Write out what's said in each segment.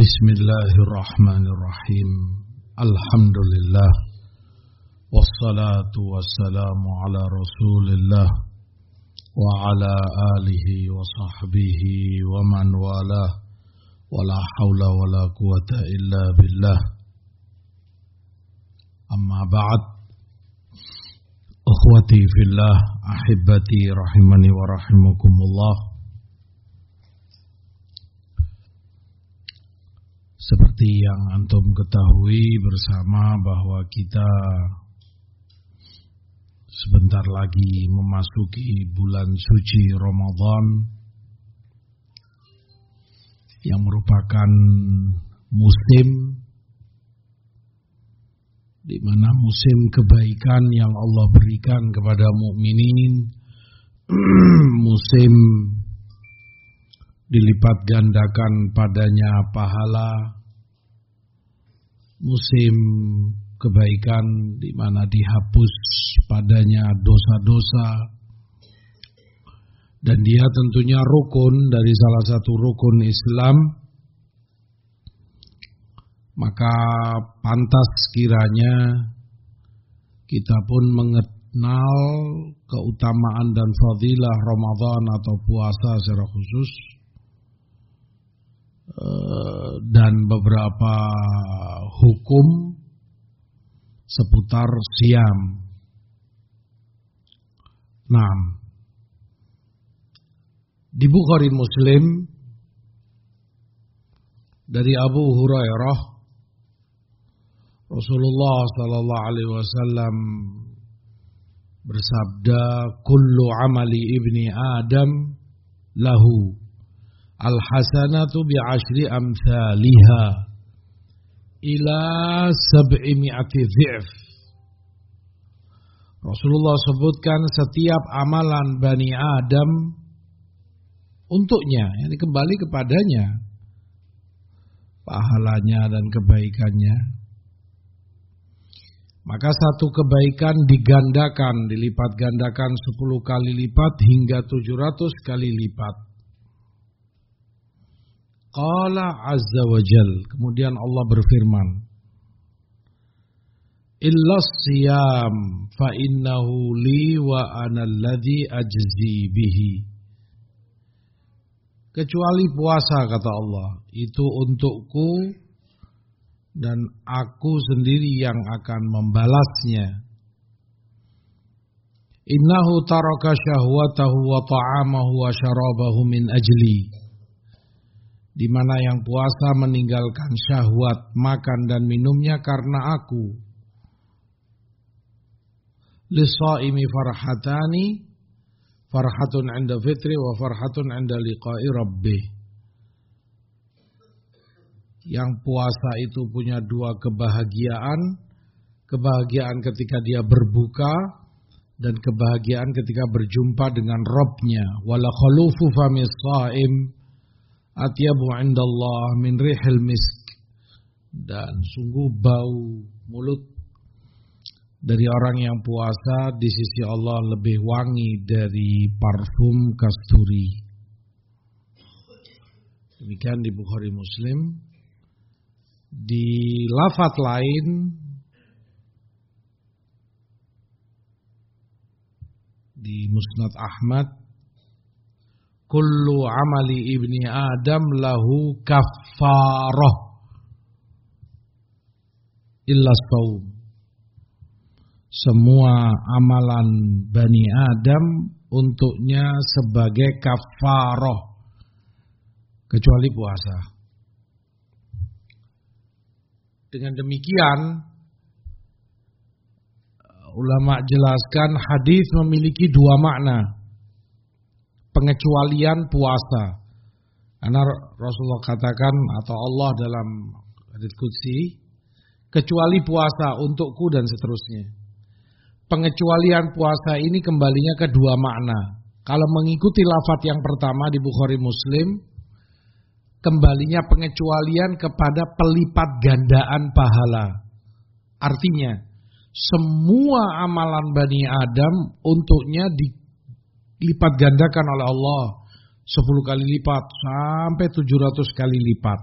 بسم الله الرحمن الرحيم الحمد لله والصلاة والسلام على رسول الله وعلى آله وصحبه ومن والاه ولا حول ولا قوة إلا بالله أما بعد أخوتي في الله أحبتي رحمني ورحمكم الله Seperti yang antum ketahui bersama bahwa kita sebentar lagi memasuki bulan suci Ramadan yang merupakan musim di mana musim kebaikan yang Allah berikan kepada mukminin musim dilipat gandakan padanya pahala musim kebaikan di mana dihapus padanya dosa-dosa. Dan dia tentunya rukun dari salah satu rukun Islam. Maka pantas kiranya kita pun mengenal keutamaan dan fadilah Ramadan atau puasa secara khusus dan beberapa hukum seputar siam. Nah, di Bukhari Muslim dari Abu Hurairah Rasulullah sallallahu alaihi wasallam bersabda kullu amali ibni adam lahu Al-hasanatu bi'ashri amthaliha ila sab'i mi'ati dhi'f. Rasulullah sebutkan setiap amalan Bani Adam untuknya, yang kembali kepadanya pahalanya dan kebaikannya. Maka satu kebaikan digandakan, dilipat gandakan 10 kali lipat hingga 700 kali lipat. Qala azza wa jal. Kemudian Allah berfirman. Illa siyam fa innahu li wa ana alladhi ajzi bihi. Kecuali puasa kata Allah. Itu untukku dan aku sendiri yang akan membalasnya. Innahu taraka syahwatahu wa ta'amahu wa syarabahu min ajli di mana yang puasa meninggalkan syahwat makan dan minumnya karena aku. Lisaimi farhatani farhatun 'inda fitri wa farhatun 'inda liqa'i rabbih. Yang puasa itu punya dua kebahagiaan, kebahagiaan ketika dia berbuka dan kebahagiaan ketika berjumpa dengan Robnya. Wala khalufu famis atyabu indallah min rihil misk dan sungguh bau mulut dari orang yang puasa di sisi Allah lebih wangi dari parfum kasturi. Demikian di Bukhari Muslim. Di lafat lain di Musnad Ahmad kullu amali ibni Adam lahu kaffarah illa saum. Semua amalan Bani Adam untuknya sebagai kafaroh kecuali puasa. Dengan demikian ulama jelaskan hadis memiliki dua makna pengecualian puasa. Karena Rasulullah katakan atau Allah dalam hadis qudsi kecuali puasa untukku dan seterusnya. Pengecualian puasa ini kembalinya ke dua makna. Kalau mengikuti lafat yang pertama di Bukhari Muslim, kembalinya pengecualian kepada pelipat gandaan pahala. Artinya, semua amalan Bani Adam untuknya di lipat gandakan oleh Allah 10 kali lipat sampai 700 kali lipat.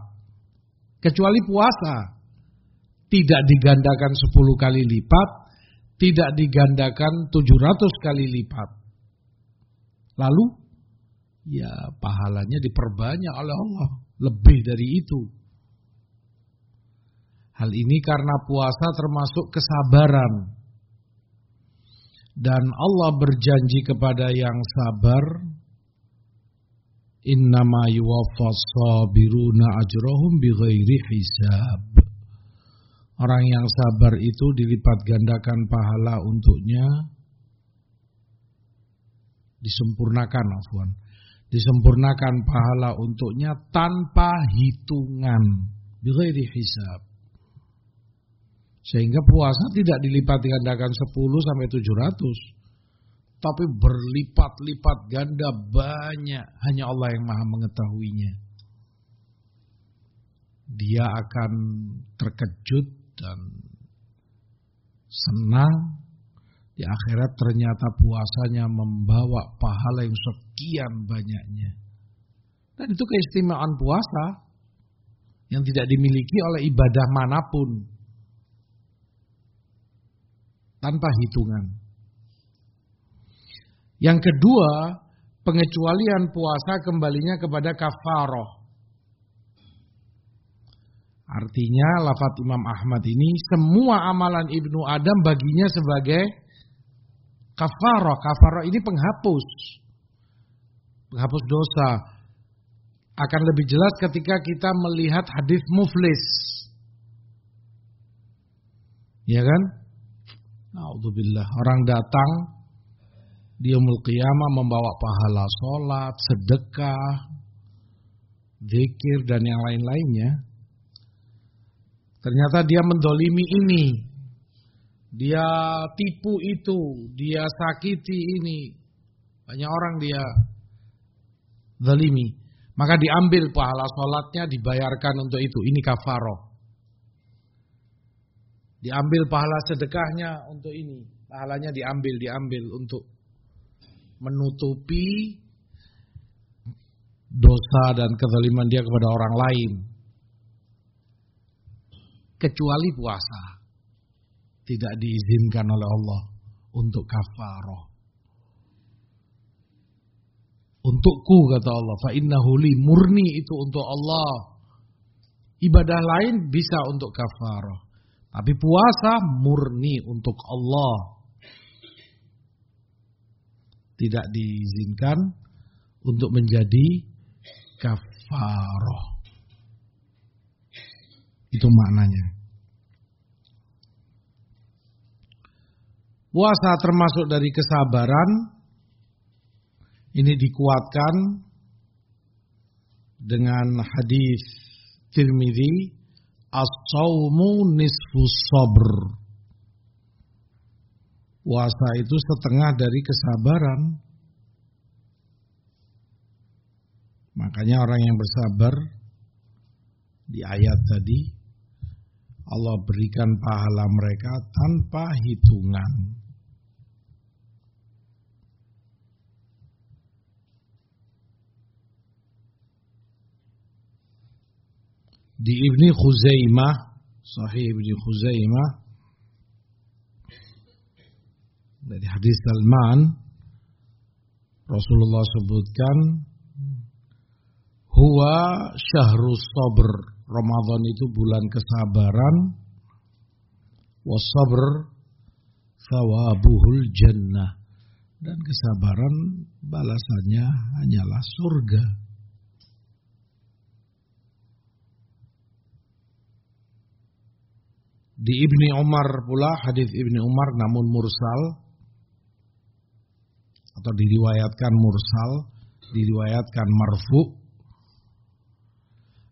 Kecuali puasa. Tidak digandakan 10 kali lipat, tidak digandakan 700 kali lipat. Lalu, ya pahalanya diperbanyak oleh Allah. Lebih dari itu. Hal ini karena puasa termasuk kesabaran. Dan Allah berjanji kepada yang sabar, Innama yuwaffas sabiruna ajrahum bighairi hisab. Orang yang sabar itu dilipat gandakan pahala untuknya disempurnakan afwan. Disempurnakan pahala untuknya tanpa hitungan bighairi hisab. Sehingga puasa tidak dilipat gandakan 10 sampai 700 tapi berlipat-lipat ganda banyak. Hanya Allah yang maha mengetahuinya. Dia akan terkejut dan senang di akhirat ternyata puasanya membawa pahala yang sekian banyaknya. Dan itu keistimewaan puasa yang tidak dimiliki oleh ibadah mana pun tanpa hitungan. Yang kedua, pengecualian puasa kembalinya kepada kafaroh. Artinya lafat Imam Ahmad ini semua amalan Ibnu Adam baginya sebagai kafaroh. Kafaroh ini penghapus. Penghapus dosa. Akan lebih jelas ketika kita melihat hadis muflis. Ya kan? Alhamdulillah. Orang datang di yaumul qiyamah membawa pahala sholat, sedekah, zikir dan yang lain-lainnya. Ternyata dia mendolimi ini, dia tipu itu, dia sakiti ini. Banyak orang dia zalimi. Maka diambil pahala sholatnya dibayarkan untuk itu. Ini kafaroh. Diambil pahala sedekahnya untuk ini. Pahalanya diambil, diambil untuk menutupi dosa dan kezaliman dia kepada orang lain. Kecuali puasa. Tidak diizinkan oleh Allah untuk kafaroh. Untukku kata Allah, fa innahuli murni itu untuk Allah. Ibadah lain bisa untuk kafaroh. Tapi puasa murni untuk Allah tidak diizinkan untuk menjadi kafaroh. Itu maknanya. Puasa termasuk dari kesabaran. Ini dikuatkan dengan hadis Tirmidzi as-saumu nisfus sabr Puasa itu setengah dari kesabaran. Makanya orang yang bersabar di ayat tadi Allah berikan pahala mereka tanpa hitungan. Di Ibni Khuzaimah, Sahih Ibni Khuzaimah dari hadis Salman Rasulullah sebutkan huwa syahrus sabr. Ramadan itu bulan kesabaran. Wasabr thawabuhul jannah. Dan kesabaran balasannya hanyalah surga Di Ibni Umar pula hadis Ibni Umar namun mursal atau diriwayatkan mursal, diriwayatkan marfu.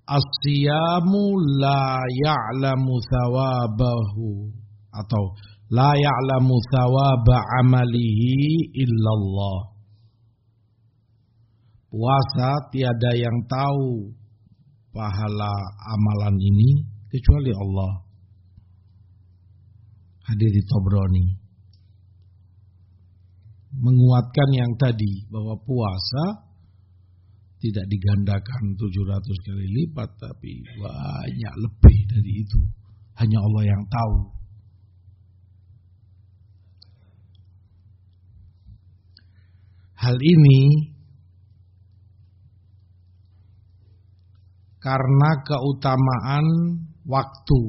As-siyamu la ya'lamu thawabahu atau la ya'lamu thawaba amalihi illallah. Puasa tiada yang tahu pahala amalan ini kecuali Allah. Hadir di Tobroni menguatkan yang tadi bahwa puasa tidak digandakan 700 kali lipat tapi banyak lebih dari itu. Hanya Allah yang tahu. Hal ini karena keutamaan waktu,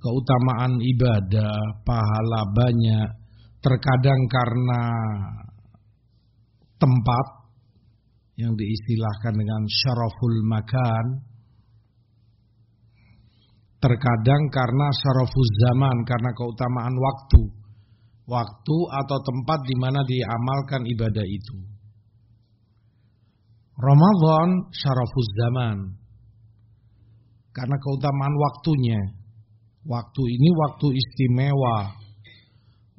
keutamaan ibadah, pahala banyak, terkadang karena tempat yang diistilahkan dengan syaraful makan, terkadang karena syaraful zaman, karena keutamaan waktu, waktu atau tempat di mana diamalkan ibadah itu. Ramadan syarafuz zaman. Karena keutamaan waktunya. Waktu ini waktu istimewa.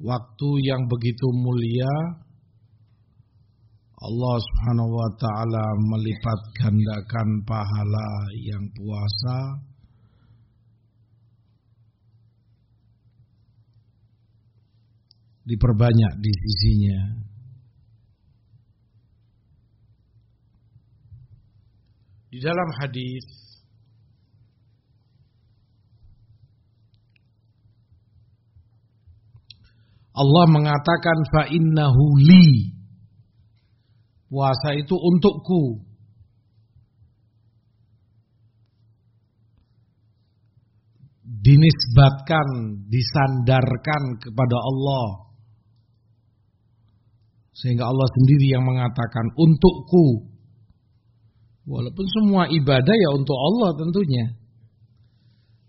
Waktu yang begitu mulia. Allah Subhanahu wa taala melipat gandakan pahala yang puasa diperbanyak di sisinya. Di dalam hadis Allah mengatakan fa innahu li. Puasa itu untukku. Dinisbatkan, disandarkan kepada Allah. Sehingga Allah sendiri yang mengatakan untukku. Walaupun semua ibadah ya untuk Allah tentunya.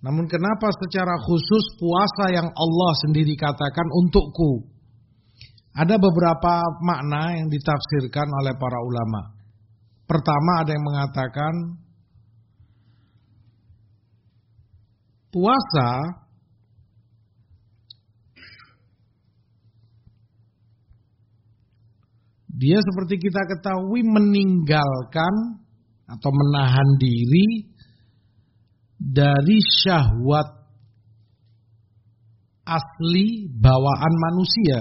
Namun kenapa secara khusus puasa yang Allah sendiri katakan untukku? Ada beberapa makna yang ditafsirkan oleh para ulama. Pertama ada yang mengatakan puasa dia seperti kita ketahui meninggalkan atau menahan diri dari syahwat asli bawaan manusia.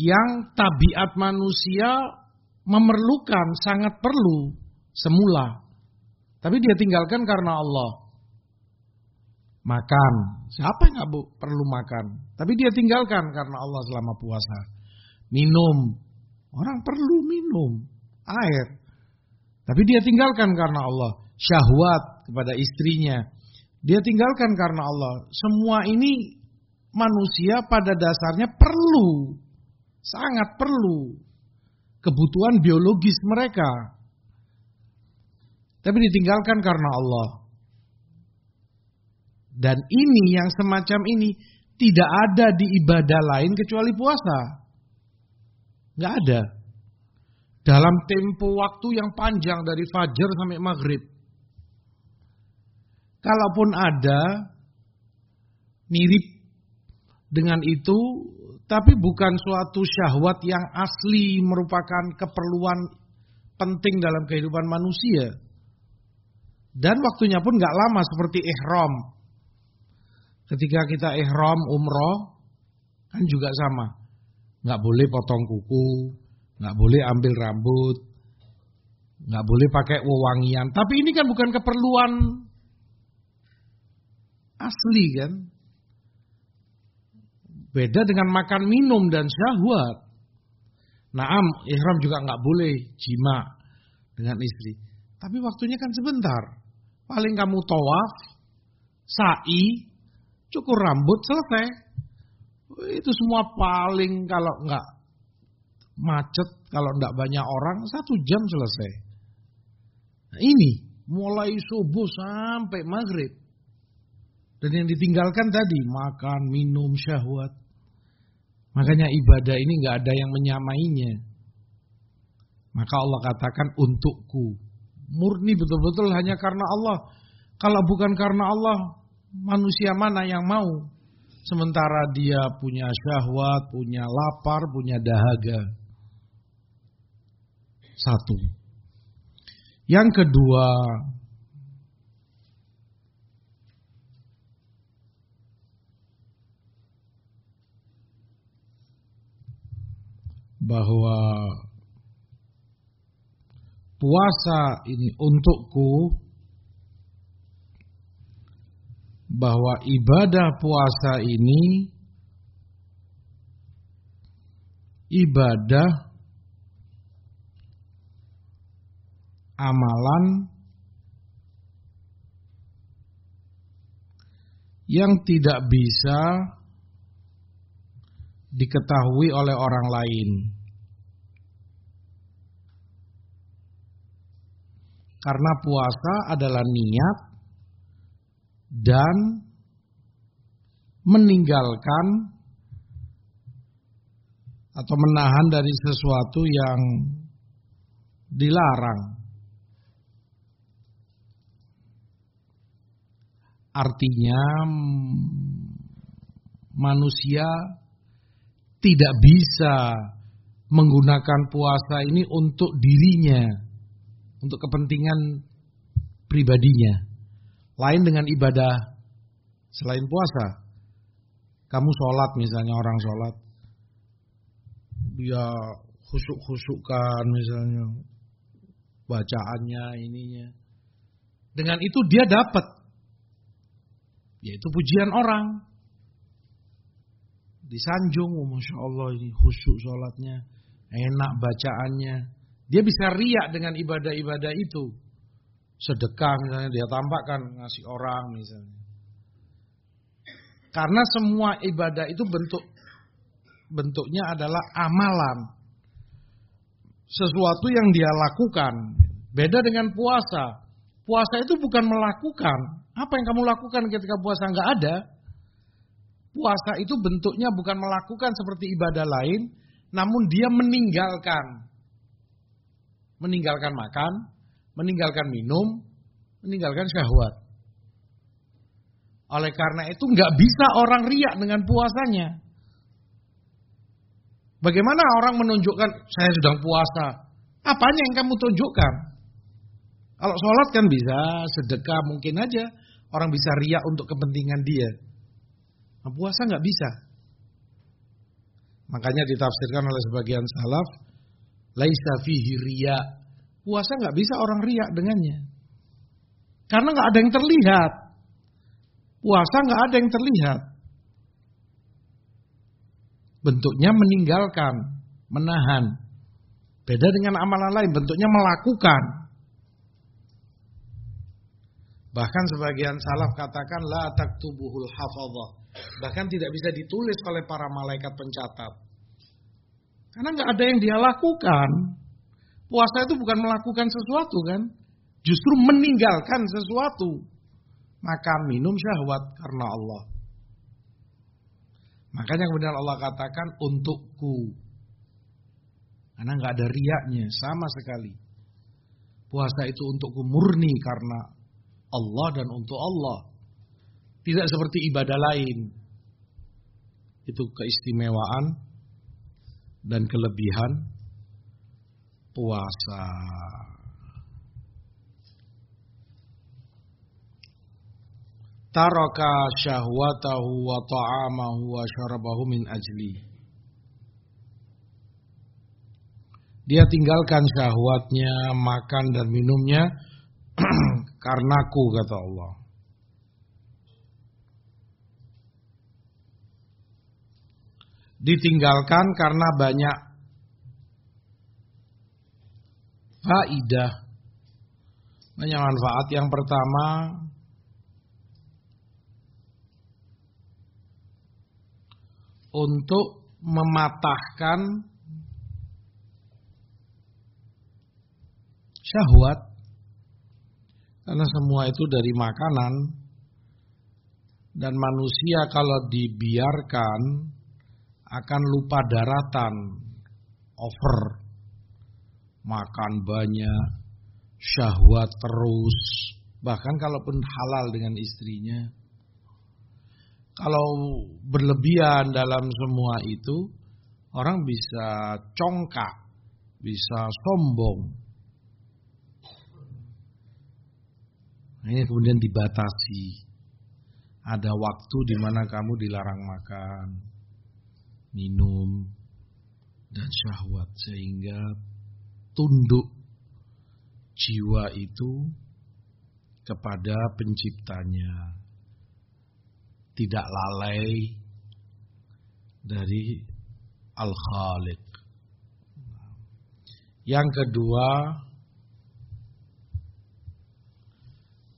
Yang tabiat manusia memerlukan sangat perlu semula. Tapi dia tinggalkan karena Allah. Makan. Siapa yang nggak perlu makan? Tapi dia tinggalkan karena Allah selama puasa. Minum. Orang perlu minum. Air. Tapi dia tinggalkan karena Allah. Syahwat kepada istrinya. Dia tinggalkan karena Allah. Semua ini manusia pada dasarnya perlu. Sangat perlu. Kebutuhan biologis mereka. Tapi ditinggalkan karena Allah. Dan ini yang semacam ini tidak ada di ibadah lain kecuali puasa. Gak ada dalam tempo waktu yang panjang dari fajar sampai maghrib. Kalaupun ada mirip dengan itu, tapi bukan suatu syahwat yang asli merupakan keperluan penting dalam kehidupan manusia. Dan waktunya pun gak lama seperti ihram. Ketika kita ihram umroh, kan juga sama. Gak boleh potong kuku, nggak boleh ambil rambut, nggak boleh pakai wewangian. Tapi ini kan bukan keperluan asli kan. Beda dengan makan minum dan syahwat. Naam, ihram juga nggak boleh jima dengan istri. Tapi waktunya kan sebentar. Paling kamu tawaf, sa'i, cukur rambut, selesai. Itu semua paling kalau nggak macet kalau tidak banyak orang satu jam selesai. Nah, ini mulai subuh sampai maghrib. Dan yang ditinggalkan tadi makan, minum, syahwat. Makanya ibadah ini nggak ada yang menyamainya. Maka Allah katakan untukku. Murni betul-betul hanya karena Allah. Kalau bukan karena Allah, manusia mana yang mau? Sementara dia punya syahwat, punya lapar, punya dahaga. Satu. Yang kedua, bahwa puasa ini untukku bahwa ibadah puasa ini ibadah amalan yang tidak bisa diketahui oleh orang lain. Karena puasa adalah niat dan meninggalkan atau menahan dari sesuatu yang dilarang. Artinya manusia tidak bisa menggunakan puasa ini untuk dirinya, untuk kepentingan pribadinya. Lain dengan ibadah selain puasa. Kamu sholat misalnya orang sholat, dia khusuk-khusukkan misalnya bacaannya ininya. Dengan itu dia dapat yaitu pujian orang. Disanjung, oh, Masya Allah ini khusyuk sholatnya, enak bacaannya. Dia bisa riak dengan ibadah-ibadah itu. Sedekah misalnya dia tampakkan ngasih orang misalnya. Karena semua ibadah itu bentuk bentuknya adalah amalan. Sesuatu yang dia lakukan. Beda dengan puasa. Puasa itu bukan melakukan, apa yang kamu lakukan ketika puasa nggak ada? Puasa itu bentuknya bukan melakukan seperti ibadah lain, namun dia meninggalkan. Meninggalkan makan, meninggalkan minum, meninggalkan syahwat. Oleh karena itu nggak bisa orang riak dengan puasanya. Bagaimana orang menunjukkan saya sedang puasa? Apanya yang kamu tunjukkan? Kalau sholat kan bisa, sedekah mungkin aja. Orang bisa riak untuk kepentingan dia. Nah, puasa nggak bisa. Makanya ditafsirkan oleh sebagian salaf, laisa fihi riya. Puasa nggak bisa orang riak dengannya. Karena nggak ada yang terlihat. Puasa nggak ada yang terlihat. Bentuknya meninggalkan, menahan. Beda dengan amalan lain, bentuknya melakukan. Bahkan sebagian salaf katakan la taktubuhul hafadhah. Bahkan tidak bisa ditulis oleh para malaikat pencatat. Karena nggak ada yang dia lakukan. Puasa itu bukan melakukan sesuatu kan. Justru meninggalkan sesuatu. Maka minum syahwat karena Allah. Makanya kemudian Allah katakan untukku. Karena nggak ada riaknya sama sekali. Puasa itu untukku murni karena Allah dan untuk Allah. Tidak seperti ibadah lain. Itu keistimewaan dan kelebihan puasa. Taraka syahwatahu wa ta'amahu wa syarabahu min ajli. Dia tinggalkan syahwatnya, makan dan minumnya karenaku kata Allah. Ditinggalkan karena banyak faidah. Banyak manfaat. Yang pertama untuk mematahkan syahwat karena semua itu dari makanan. Dan manusia kalau dibiarkan akan lupa daratan, over, makan banyak, syahwat terus, bahkan kalaupun halal dengan istrinya. Kalau berlebihan dalam semua itu, orang bisa congkak, bisa sombong, Ini kemudian dibatasi. Ada waktu di mana kamu dilarang makan, minum, dan syahwat sehingga tunduk jiwa itu kepada penciptanya tidak lalai dari Al-Khaliq. Yang kedua,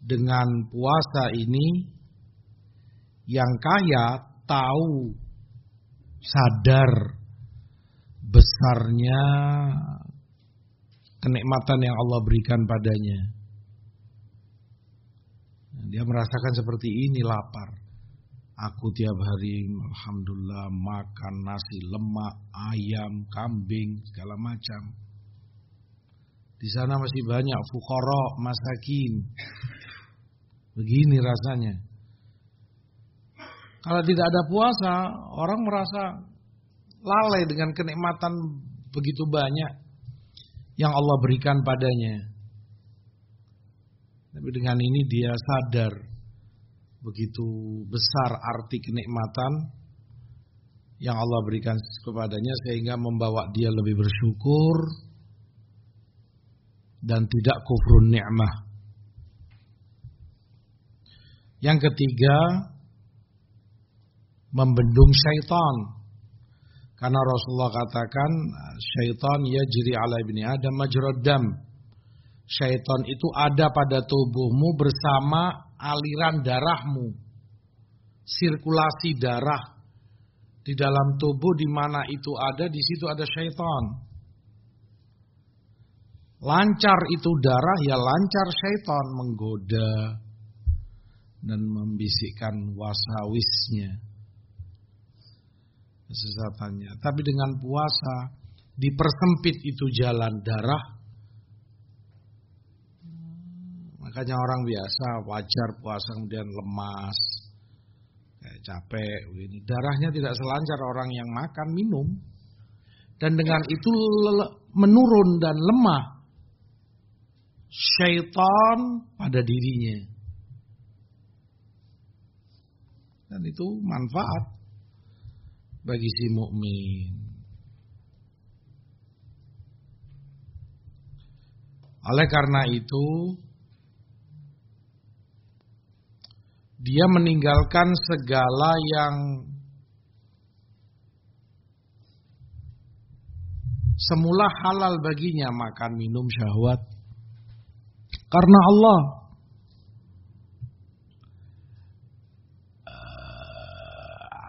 dengan puasa ini yang kaya tahu sadar besarnya kenikmatan yang Allah berikan padanya. Dia merasakan seperti ini lapar. Aku tiap hari alhamdulillah makan nasi lemak, ayam, kambing, segala macam. Di sana masih banyak fukara, masakin. Begini rasanya. Kalau tidak ada puasa, orang merasa lalai dengan kenikmatan begitu banyak yang Allah berikan padanya. Tapi dengan ini dia sadar begitu besar arti kenikmatan yang Allah berikan kepadanya sehingga membawa dia lebih bersyukur dan tidak kufrun nikmah. Yang ketiga, membendung syaitan. Karena Rasulullah katakan syaitan ya jiri ala ibni Adam majraddam. Syaitan itu ada pada tubuhmu bersama aliran darahmu. Sirkulasi darah di dalam tubuh di mana itu ada, di situ ada syaitan. Lancar itu darah ya lancar syaitan menggoda dan membisikkan wasawisnya kesesatannya. Tapi dengan puasa dipersempit itu jalan darah. Makanya orang biasa wajar puasa kemudian lemas, kayak capek begini. Darahnya tidak selancar orang yang makan minum. Dan dengan itu menurun dan lemah syaitan pada dirinya. Dan itu manfaat bagi si mukmin. Oleh karena itu, dia meninggalkan segala yang semula halal baginya makan minum syahwat karena Allah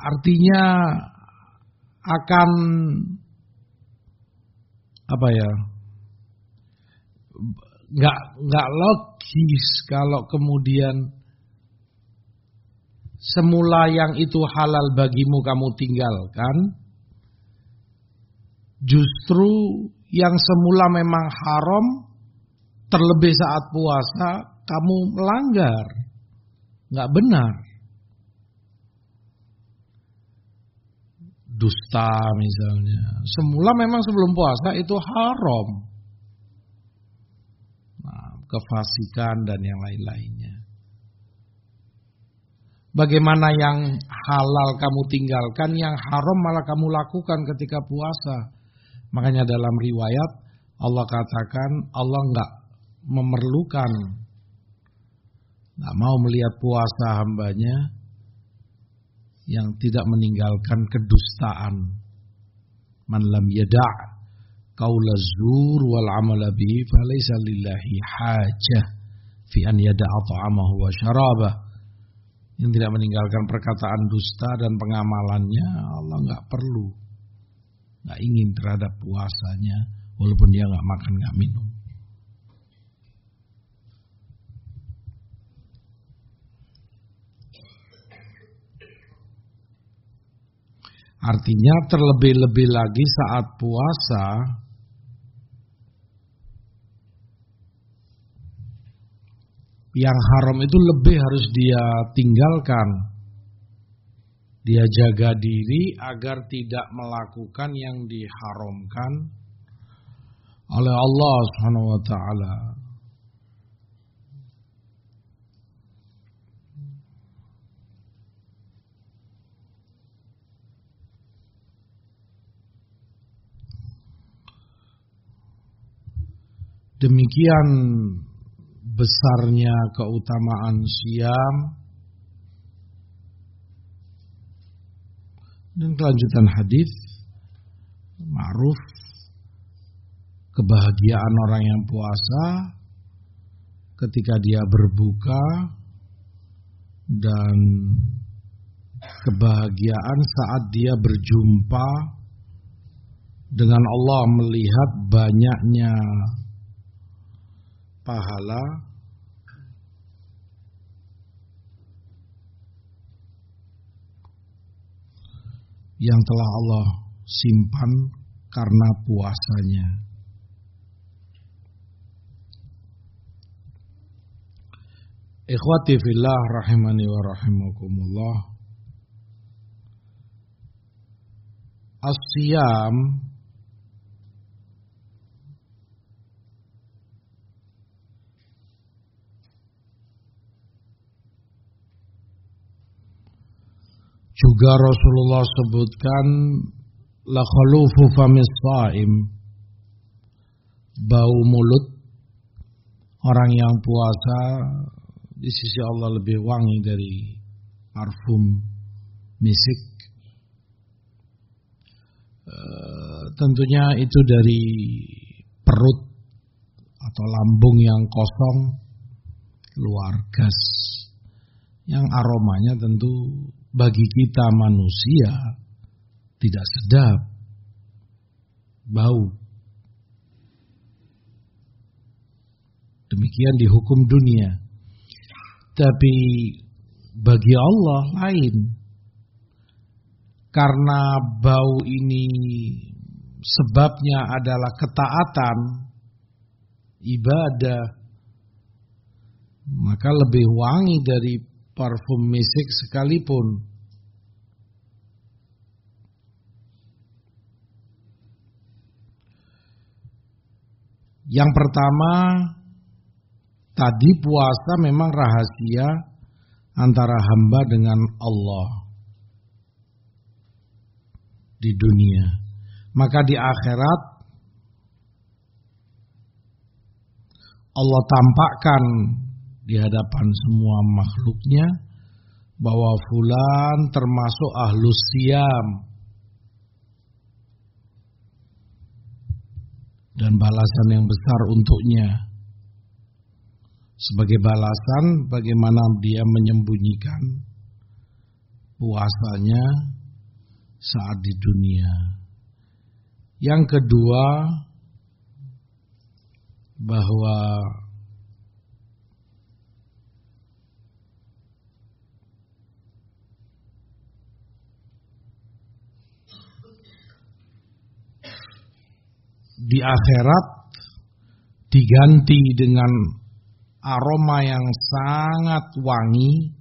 artinya akan apa ya nggak nggak logis kalau kemudian semula yang itu halal bagimu kamu tinggalkan. Justru yang semula memang haram terlebih saat puasa kamu melanggar. Nggak benar dusta misalnya. Semula memang sebelum puasa itu haram. Nah, kefasikan dan yang lain-lainnya. Bagaimana yang halal kamu tinggalkan, yang haram malah kamu lakukan ketika puasa. Makanya dalam riwayat Allah katakan Allah nggak memerlukan, nggak mau melihat puasa hambanya yang tidak meninggalkan kedustaan. Man lam yada' qaula zur wal amala bihi falaysa lillahi hajah fi an yada'a ta'amahu wa syarabah. Yang tidak meninggalkan perkataan dusta dan pengamalannya Allah nggak perlu, nggak ingin terhadap puasanya, walaupun dia nggak makan nggak minum. Artinya terlebih-lebih lagi saat puasa yang haram itu lebih harus dia tinggalkan. Dia jaga diri agar tidak melakukan yang diharamkan oleh Allah Subhanahu wa taala. Demikian besarnya keutamaan siam. Dan kelanjutan hadis ma'ruf kebahagiaan orang yang puasa ketika dia berbuka dan kebahagiaan saat dia berjumpa dengan Allah melihat banyaknya pahala yang telah Allah simpan karena puasanya. Ikhwati fillah rahimani wa rahimakumullah. As-siyam Juga Rasulullah sebutkan la khalufu famis saim. Bau mulut. Orang yang puasa di sisi Allah lebih wangi dari parfum misik. E, tentunya itu dari perut atau lambung yang kosong keluar gas. Yang aromanya tentu bagi kita manusia tidak sedap, bau. Demikian di hukum dunia. Tapi bagi Allah lain. Karena bau ini sebabnya adalah ketaatan, ibadah, maka lebih wangi dari parfum misik sekalipun. Yang pertama, tadi puasa memang rahasia antara hamba dengan Allah di dunia. Maka di akhirat Allah tampakkan di hadapan semua makhluknya bahwa fulan termasuk ahlus siam dan balasan yang besar untuknya sebagai balasan bagaimana dia menyembunyikan puasanya saat di dunia. Yang kedua bahwa di akhirat diganti dengan aroma yang sangat wangi.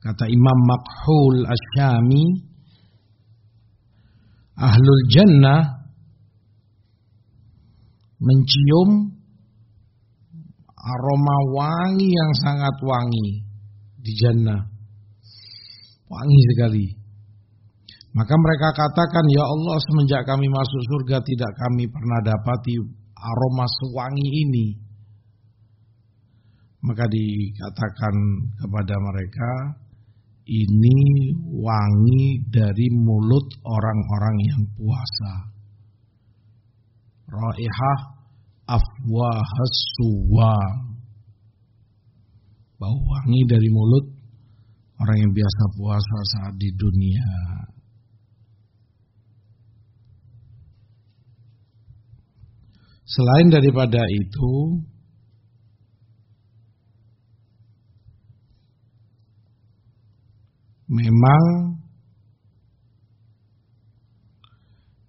Kata Imam Makhul Asyami Ahlul Jannah mencium aroma wangi yang sangat wangi di jannah. Wangi sekali maka mereka katakan, Ya Allah semenjak kami masuk surga tidak kami pernah dapati aroma sewangi ini. Maka dikatakan kepada mereka, ini wangi dari mulut orang-orang yang puasa. Raihah afwahas suwam. Bau wangi dari mulut orang yang biasa puasa saat di dunia. Selain daripada itu, memang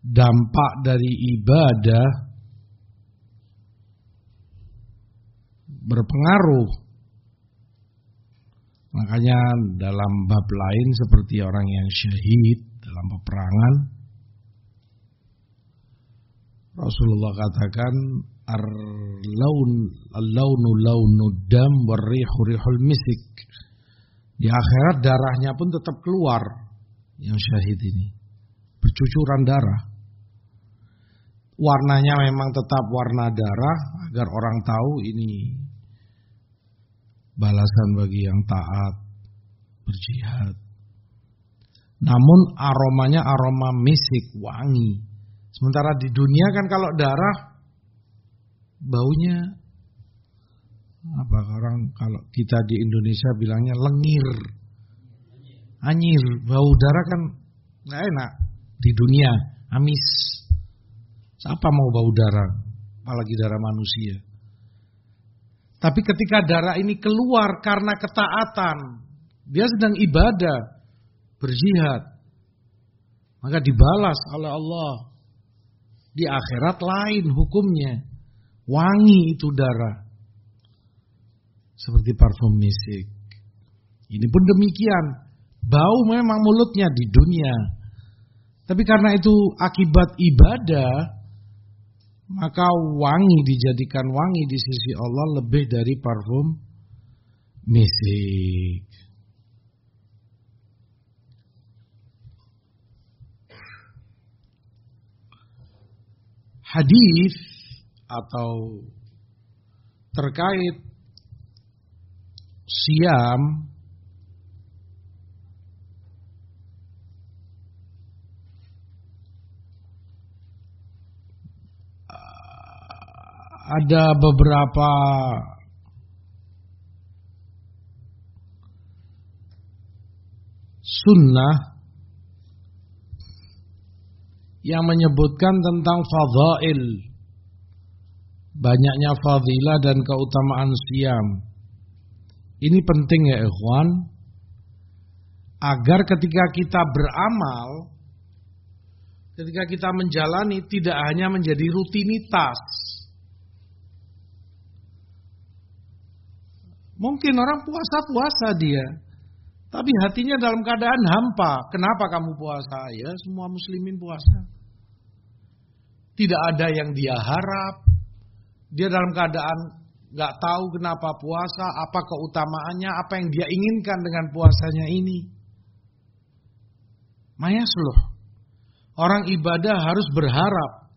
dampak dari ibadah berpengaruh. Makanya dalam bab lain seperti orang yang syahid dalam peperangan Rasulullah katakan ar-laun al-launu launu dam warihu rihul misik. Di akhirat darahnya pun tetap keluar yang syahid ini. Bercucuran darah. warnanya memang tetap warna darah agar orang tahu ini balasan bagi yang taat berjihad. Namun aromanya aroma misik, wangi. Sementara di dunia kan kalau darah baunya apa orang kalau kita di Indonesia bilangnya lengir. Anyir, bau darah kan nggak enak di dunia, amis. Siapa mau bau darah? Apalagi darah manusia. Tapi ketika darah ini keluar karena ketaatan, dia sedang ibadah, berjihad, maka dibalas oleh Allah. Di akhirat lain hukumnya. Wangi itu darah. Seperti parfum misik. Ini pun demikian. Bau memang mulutnya di dunia. Tapi karena itu akibat ibadah, maka wangi dijadikan wangi di sisi Allah lebih dari parfum misik. Hadis atau terkait siam ada beberapa sunnah yang menyebutkan tentang fadail banyaknya fadilah dan keutamaan siam. Ini penting ya ikhwan. Agar ketika kita beramal ketika kita menjalani tidak hanya menjadi rutinitas. Mungkin orang puasa-puasa dia. Tapi hatinya dalam keadaan hampa. Kenapa kamu puasa? Ya semua muslimin puasa. Tidak ada yang dia harap. Dia dalam keadaan gak tahu kenapa puasa, apa keutamaannya, apa yang dia inginkan dengan puasanya ini. Mayasluh. Orang ibadah harus berharap.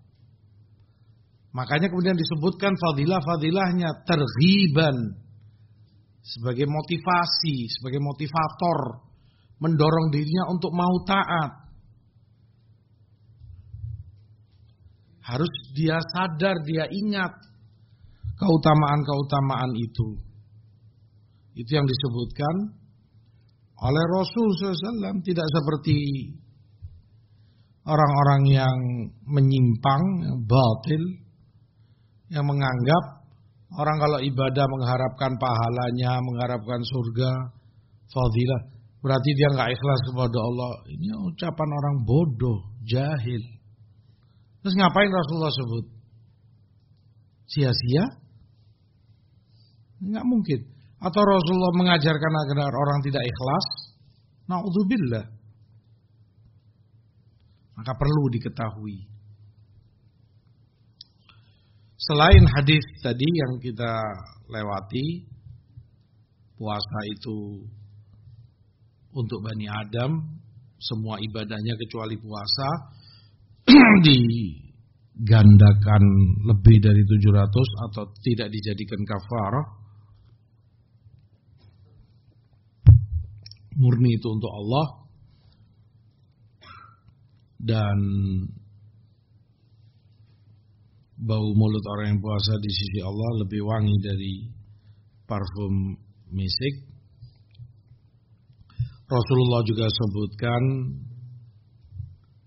Makanya kemudian disebutkan fadilah-fadilahnya terghiban sebagai motivasi, sebagai motivator, mendorong dirinya untuk mau taat. Harus dia sadar, dia ingat keutamaan-keutamaan itu. Itu yang disebutkan oleh Rasul SAW tidak seperti orang-orang yang menyimpang, yang batil, yang menganggap Orang kalau ibadah mengharapkan pahalanya, mengharapkan surga, fadilah, berarti dia nggak ikhlas kepada Allah. Ini ucapan orang bodoh, jahil. Terus ngapain Rasulullah sebut? Sia-sia? Nggak mungkin. Atau Rasulullah mengajarkan agar orang tidak ikhlas? Na'udzubillah. Maka perlu diketahui Selain hadis tadi yang kita lewati, puasa itu untuk Bani Adam, semua ibadahnya kecuali puasa, digandakan lebih dari 700 atau tidak dijadikan kafarah. Murni itu untuk Allah. Dan bau mulut orang yang puasa di sisi Allah lebih wangi dari parfum misik. Rasulullah juga sebutkan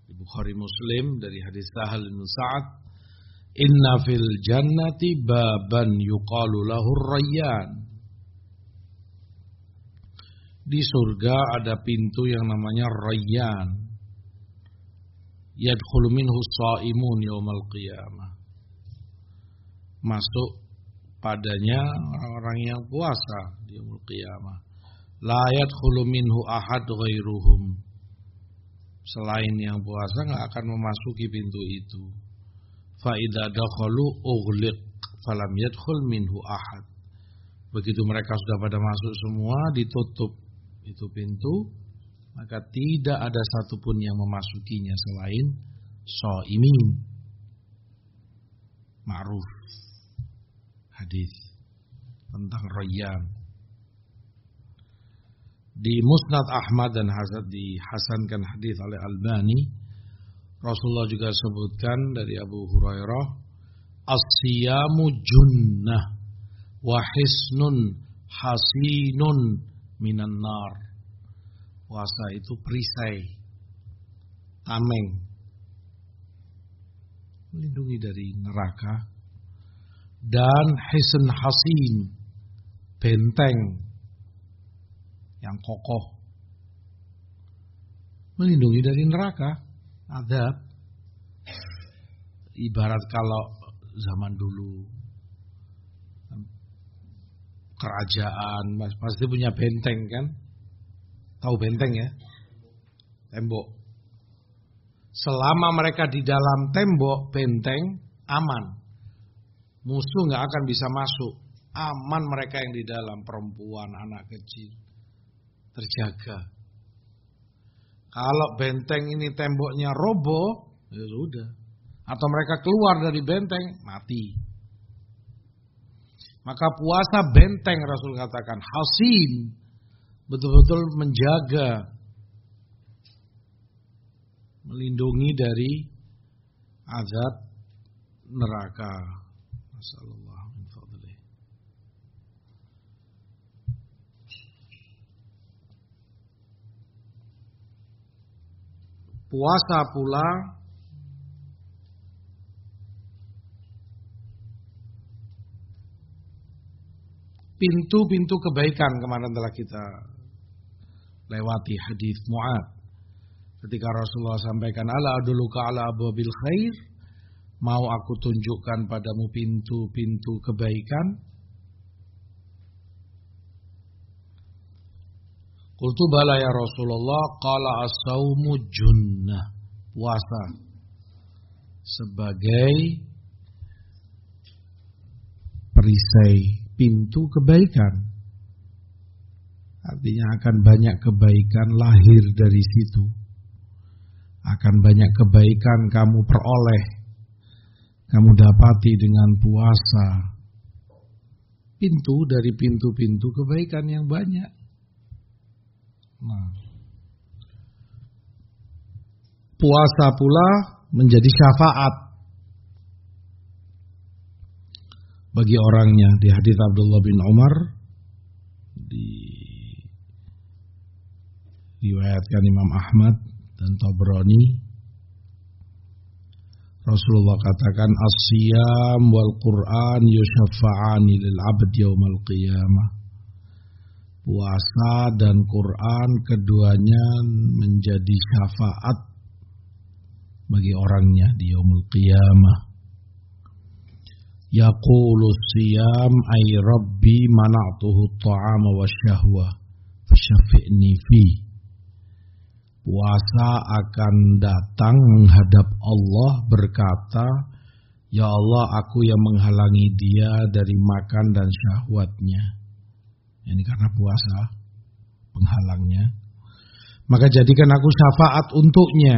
di Bukhari Muslim dari hadis Sahal bin Sa'ad, "Inna fil jannati baban yuqalu lahu rayyan." Di surga ada pintu yang namanya Rayyan. Yadkhulu minhu sha'imun yaumal qiyamah masuk padanya orang-orang yang puasa di yaumul qiyamah. La yadkhulu minhu ahad ghairuhum. Selain yang puasa nggak akan memasuki pintu itu. Fa idza dakhalu ughliq falam yadkhul minhu ahad. Begitu mereka sudah pada masuk semua ditutup itu pintu, maka tidak ada satupun yang memasukinya selain so imin ma'ruf hadis tentang Rayyan. Di Musnad Ahmad dan Hasan dihasankan hadis oleh Albani. Rasulullah juga sebutkan dari Abu Hurairah as-siyamu junnah wa hisnun hasinun minan nar. Puasa itu perisai tameng melindungi dari neraka dan hisan hasin benteng yang kokoh. Melindungi dari neraka. Adab. Ibarat kalau zaman dulu kerajaan pasti punya benteng kan? Tahu benteng ya? Tembok. Selama mereka di dalam tembok benteng aman. Musuh nggak akan bisa masuk. Aman mereka yang di dalam perempuan, anak kecil terjaga. Kalau benteng ini temboknya roboh, ya sudah. Atau mereka keluar dari benteng, mati. Maka puasa benteng Rasul katakan hasin betul-betul menjaga melindungi dari azab neraka. Masallallahu Puasa pula pintu-pintu kebaikan kemarin telah kita lewati hadis Mu'ad. Ketika Rasulullah sampaikan ala aduluka ala ababil khair, mau aku tunjukkan padamu pintu-pintu kebaikan? Qultu bala ya Rasulullah qala as-saumu junnah. Puasa sebagai perisai pintu kebaikan. Artinya akan banyak kebaikan lahir dari situ akan banyak kebaikan kamu peroleh, kamu dapati dengan puasa. Pintu dari pintu-pintu kebaikan yang banyak. Nah. Puasa pula menjadi syafaat bagi orangnya di hadis Abdullah bin Umar di riwayatkan Imam Ahmad dan Tabrani Rasulullah katakan as-siyam wal Qur'an yushafa'ani lil 'abd yaumal qiyamah. Puasa dan Quran keduanya menjadi syafaat bagi orangnya di yaumul qiyamah. Yaqulu siyam ay rabbi mana'tuhu at-ta'ama wasyahwa fasyafi'ni fi puasa akan datang menghadap Allah berkata, Ya Allah aku yang menghalangi dia dari makan dan syahwatnya. Ini karena puasa penghalangnya. Maka jadikan aku syafaat untuknya.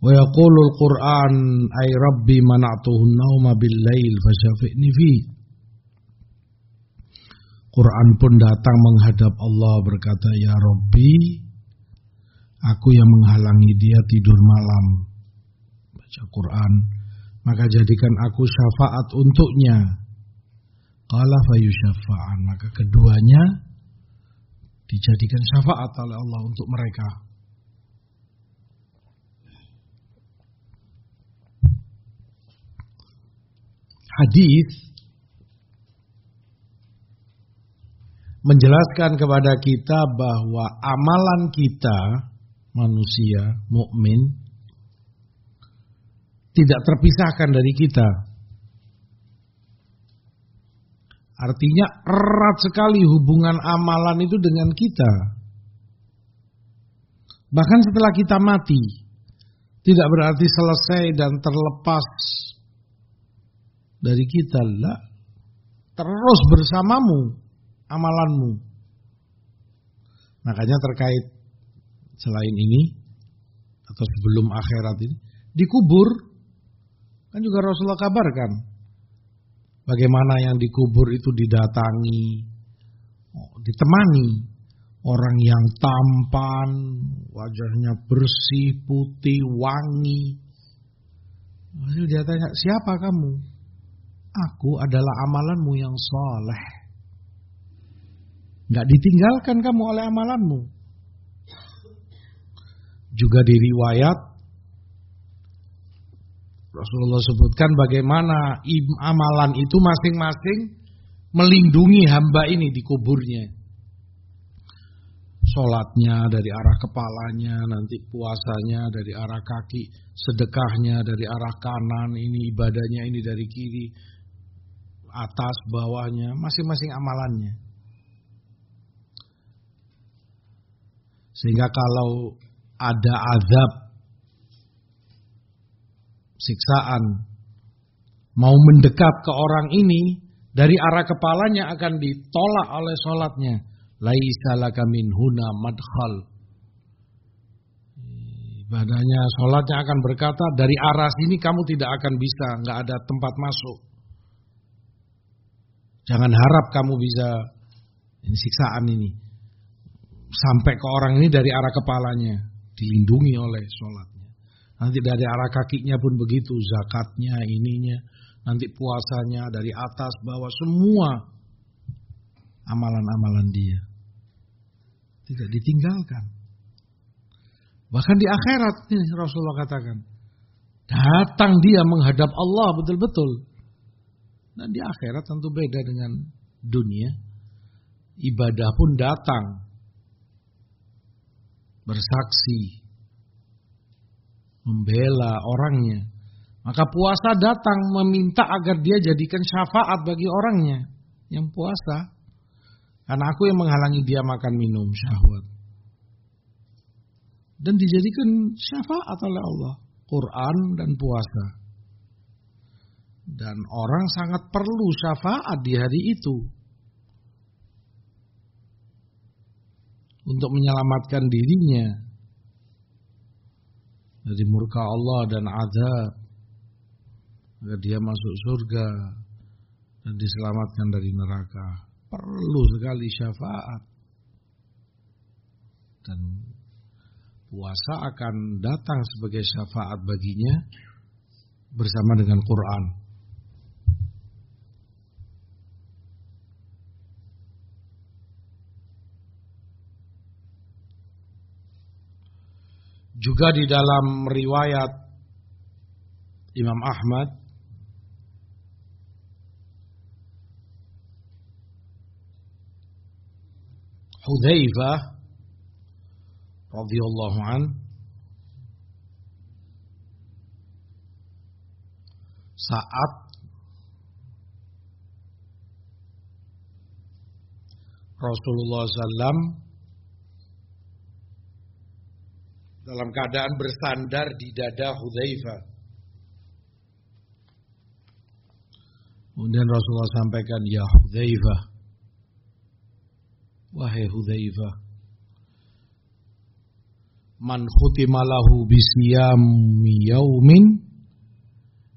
Wa yaqulul Qur'an ay rabbi mana'tuhu nauma bil lail fasyafi'ni fi. Quran pun datang menghadap Allah berkata, Ya Robbi, aku yang menghalangi dia tidur malam. Baca Quran, maka jadikan aku syafaat untuknya. Qala fayu syafa'an, maka keduanya dijadikan syafaat oleh Allah untuk mereka. Hadis menjelaskan kepada kita bahwa amalan kita manusia mukmin tidak terpisahkan dari kita. Artinya erat sekali hubungan amalan itu dengan kita. Bahkan setelah kita mati, tidak berarti selesai dan terlepas dari kita lah. Terus bersamamu amalanmu. Makanya terkait selain ini atau sebelum akhirat ini dikubur Kan juga Rasulullah kabarkan. Bagaimana yang dikubur itu didatangi, oh, ditemani orang yang tampan, wajahnya bersih, putih, wangi. Lalu dia tanya, siapa kamu? Aku adalah amalanmu yang soleh. Gak ditinggalkan kamu oleh amalanmu. Juga di riwayat Rasulullah sebutkan bagaimana amalan itu masing-masing melindungi hamba ini di kuburnya. Sholatnya dari arah kepalanya, nanti puasanya dari arah kaki, sedekahnya dari arah kanan, ini ibadahnya ini dari kiri, atas, bawahnya, masing-masing amalannya. Sehingga kalau ada azab, siksaan, mau mendekat ke orang ini, dari arah kepalanya akan ditolak oleh sholatnya. Laisa laka min huna madkhal. Ibadahnya, sholatnya akan berkata, dari arah sini kamu tidak akan bisa, nggak ada tempat masuk. Jangan harap kamu bisa ini siksaan ini sampai ke orang ini dari arah kepalanya dilindungi oleh sholatnya. Nanti dari arah kakinya pun begitu, zakatnya, ininya, nanti puasanya dari atas bawah semua amalan-amalan dia tidak ditinggalkan. Bahkan di akhirat ini Rasulullah katakan, datang dia menghadap Allah betul-betul. Dan di akhirat tentu beda dengan dunia. Ibadah pun datang. Bersaksi. Membela orangnya. Maka puasa datang meminta agar dia jadikan syafaat bagi orangnya. Yang puasa. Karena aku yang menghalangi dia makan minum syahwat. Dan dijadikan syafaat oleh Allah. Quran dan puasa. Dan orang sangat perlu syafaat di hari itu. Untuk menyelamatkan dirinya dari murka Allah dan azab. Agar dia masuk surga dan diselamatkan dari neraka. Perlu sekali syafaat. Dan puasa akan datang sebagai syafaat baginya bersama dengan Quran. Juga di dalam riwayat Imam Ahmad Hudzaifah radhiyallahu an saat Rasulullah SAW dalam keadaan bersandar di dada Hudzaifah. Kemudian Rasulullah sampaikan, "Ya Hudzaifah, wahai Hudzaifah, man khutima lahu bisiyami yaumin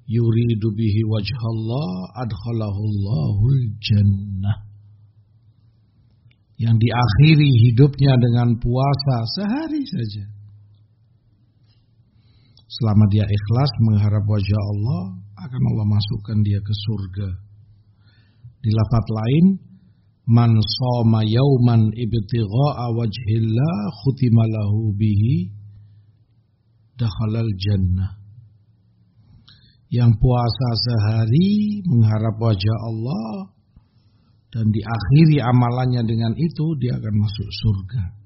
yuridu bihi wajhallah adkhalahu Allahul jannah." Yang diakhiri hidupnya dengan puasa sehari saja Selama dia ikhlas mengharap wajah Allah, akan Allah masukkan dia ke surga. Di lafaz lain, man soma yauman ibtigha'a wajhillah khutima lahu bihi dakhalal jannah. Yang puasa sehari mengharap wajah Allah dan diakhiri amalannya dengan itu dia akan masuk surga.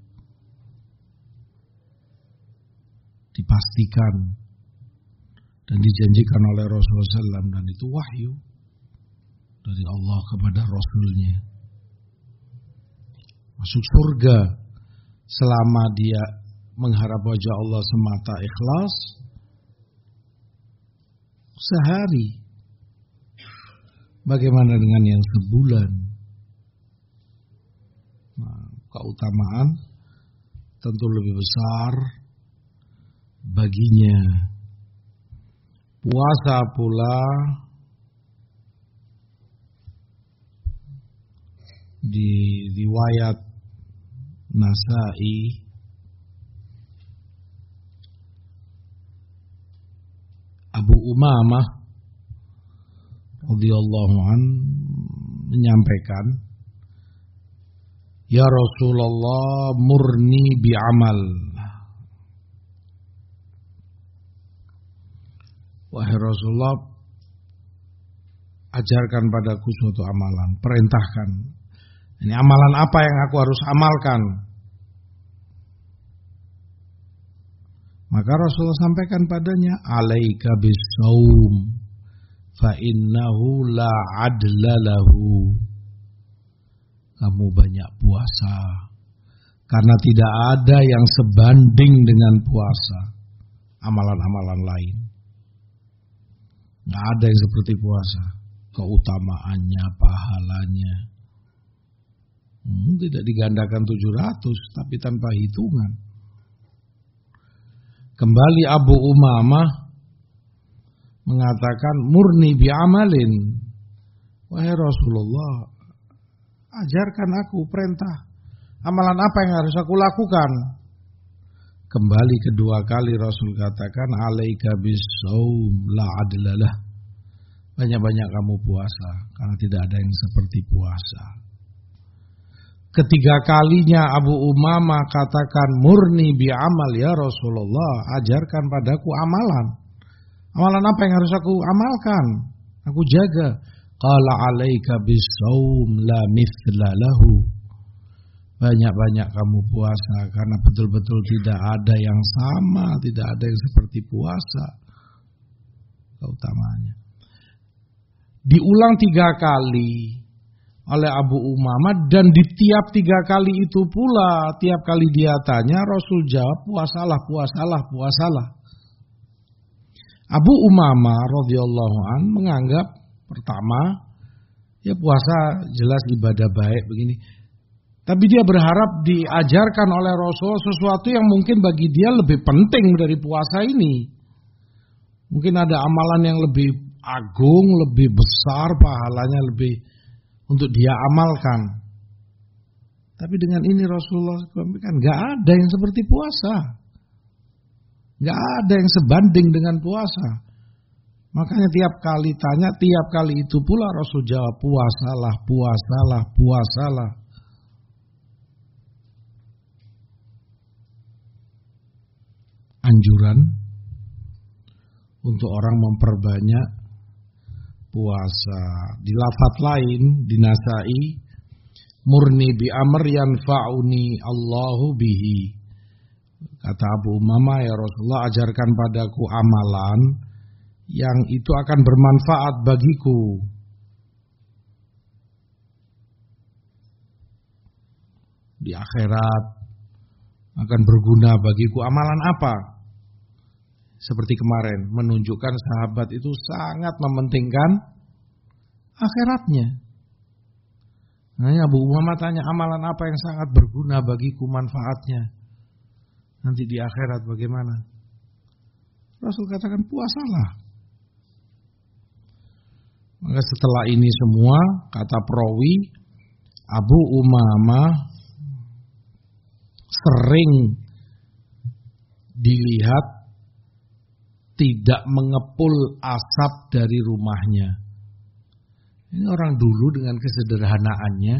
Dipastikan dan dijanjikan oleh Rasulullah SAW dan itu wahyu dari Allah kepada Rasulnya. Masuk surga selama dia mengharap wajah Allah semata ikhlas sehari. Bagaimana dengan yang sebulan? Nah, keutamaan tentu lebih besar baginya. Puasa pula di riwayat Nasai Abu Umamah radhiyallahu an menyampaikan Ya Rasulullah murni bi amal Wahai Rasulullah ajarkan padaku suatu amalan perintahkan ini amalan apa yang aku harus amalkan Maka Rasulullah sampaikan padanya, "Alaika bisawm fa innahu la adla lahu." Kamu banyak puasa karena tidak ada yang sebanding dengan puasa amalan-amalan lain. Nggak ada yang seperti puasa, keutamaannya, pahalanya. Hmm, tidak digandakan 700 tapi tanpa hitungan. Kembali Abu Umamah mengatakan murni bi amalin. Wahai Rasulullah, ajarkan aku perintah. Amalan apa yang harus aku lakukan? Kembali kedua kali Rasul katakan alaika bisawm la adlalah. Banyak-banyak kamu puasa karena tidak ada yang seperti puasa. Ketiga kalinya Abu Umama katakan murni bi amal ya Rasulullah, ajarkan padaku amalan. Amalan apa yang harus aku amalkan? Aku jaga. Qala alaika bisawm la mithla lahu. Banyak-banyak kamu puasa karena betul-betul tidak ada yang sama, tidak ada yang seperti puasa. Keutamanya. Diulang tiga kali oleh Abu Umamah dan di tiap tiga kali itu pula tiap kali dia tanya Rasul jawab puasalah puasalah puasalah Abu Umamah radhiyallahu an menganggap pertama ya puasa jelas ibadah baik begini tapi dia berharap diajarkan oleh Rasul sesuatu yang mungkin bagi dia lebih penting dari puasa ini mungkin ada amalan yang lebih agung lebih besar pahalanya lebih untuk dia amalkan. Tapi dengan ini Rasulullah sampaikan nggak ada yang seperti puasa, nggak ada yang sebanding dengan puasa. Makanya tiap kali tanya, tiap kali itu pula Rasul jawab puasalah, puasalah, puasalah. Anjuran untuk orang memperbanyak puasa. Di lafat lain dinasai murni bi amr yanfa'uni Allahu bihi. Kata Abu Umama ya Rasulullah ajarkan padaku amalan yang itu akan bermanfaat bagiku. Di akhirat akan berguna bagiku. Amalan apa? Seperti kemarin menunjukkan sahabat itu sangat mementingkan akhiratnya. Nah, Abu Muhammad tanya amalan apa yang sangat berguna bagiku manfaatnya nanti di akhirat bagaimana? Rasul katakan puasalah. Maka setelah ini semua kata perawi Abu Umamah sering dilihat tidak mengepul asap dari rumahnya. Ini orang dulu dengan kesederhanaannya.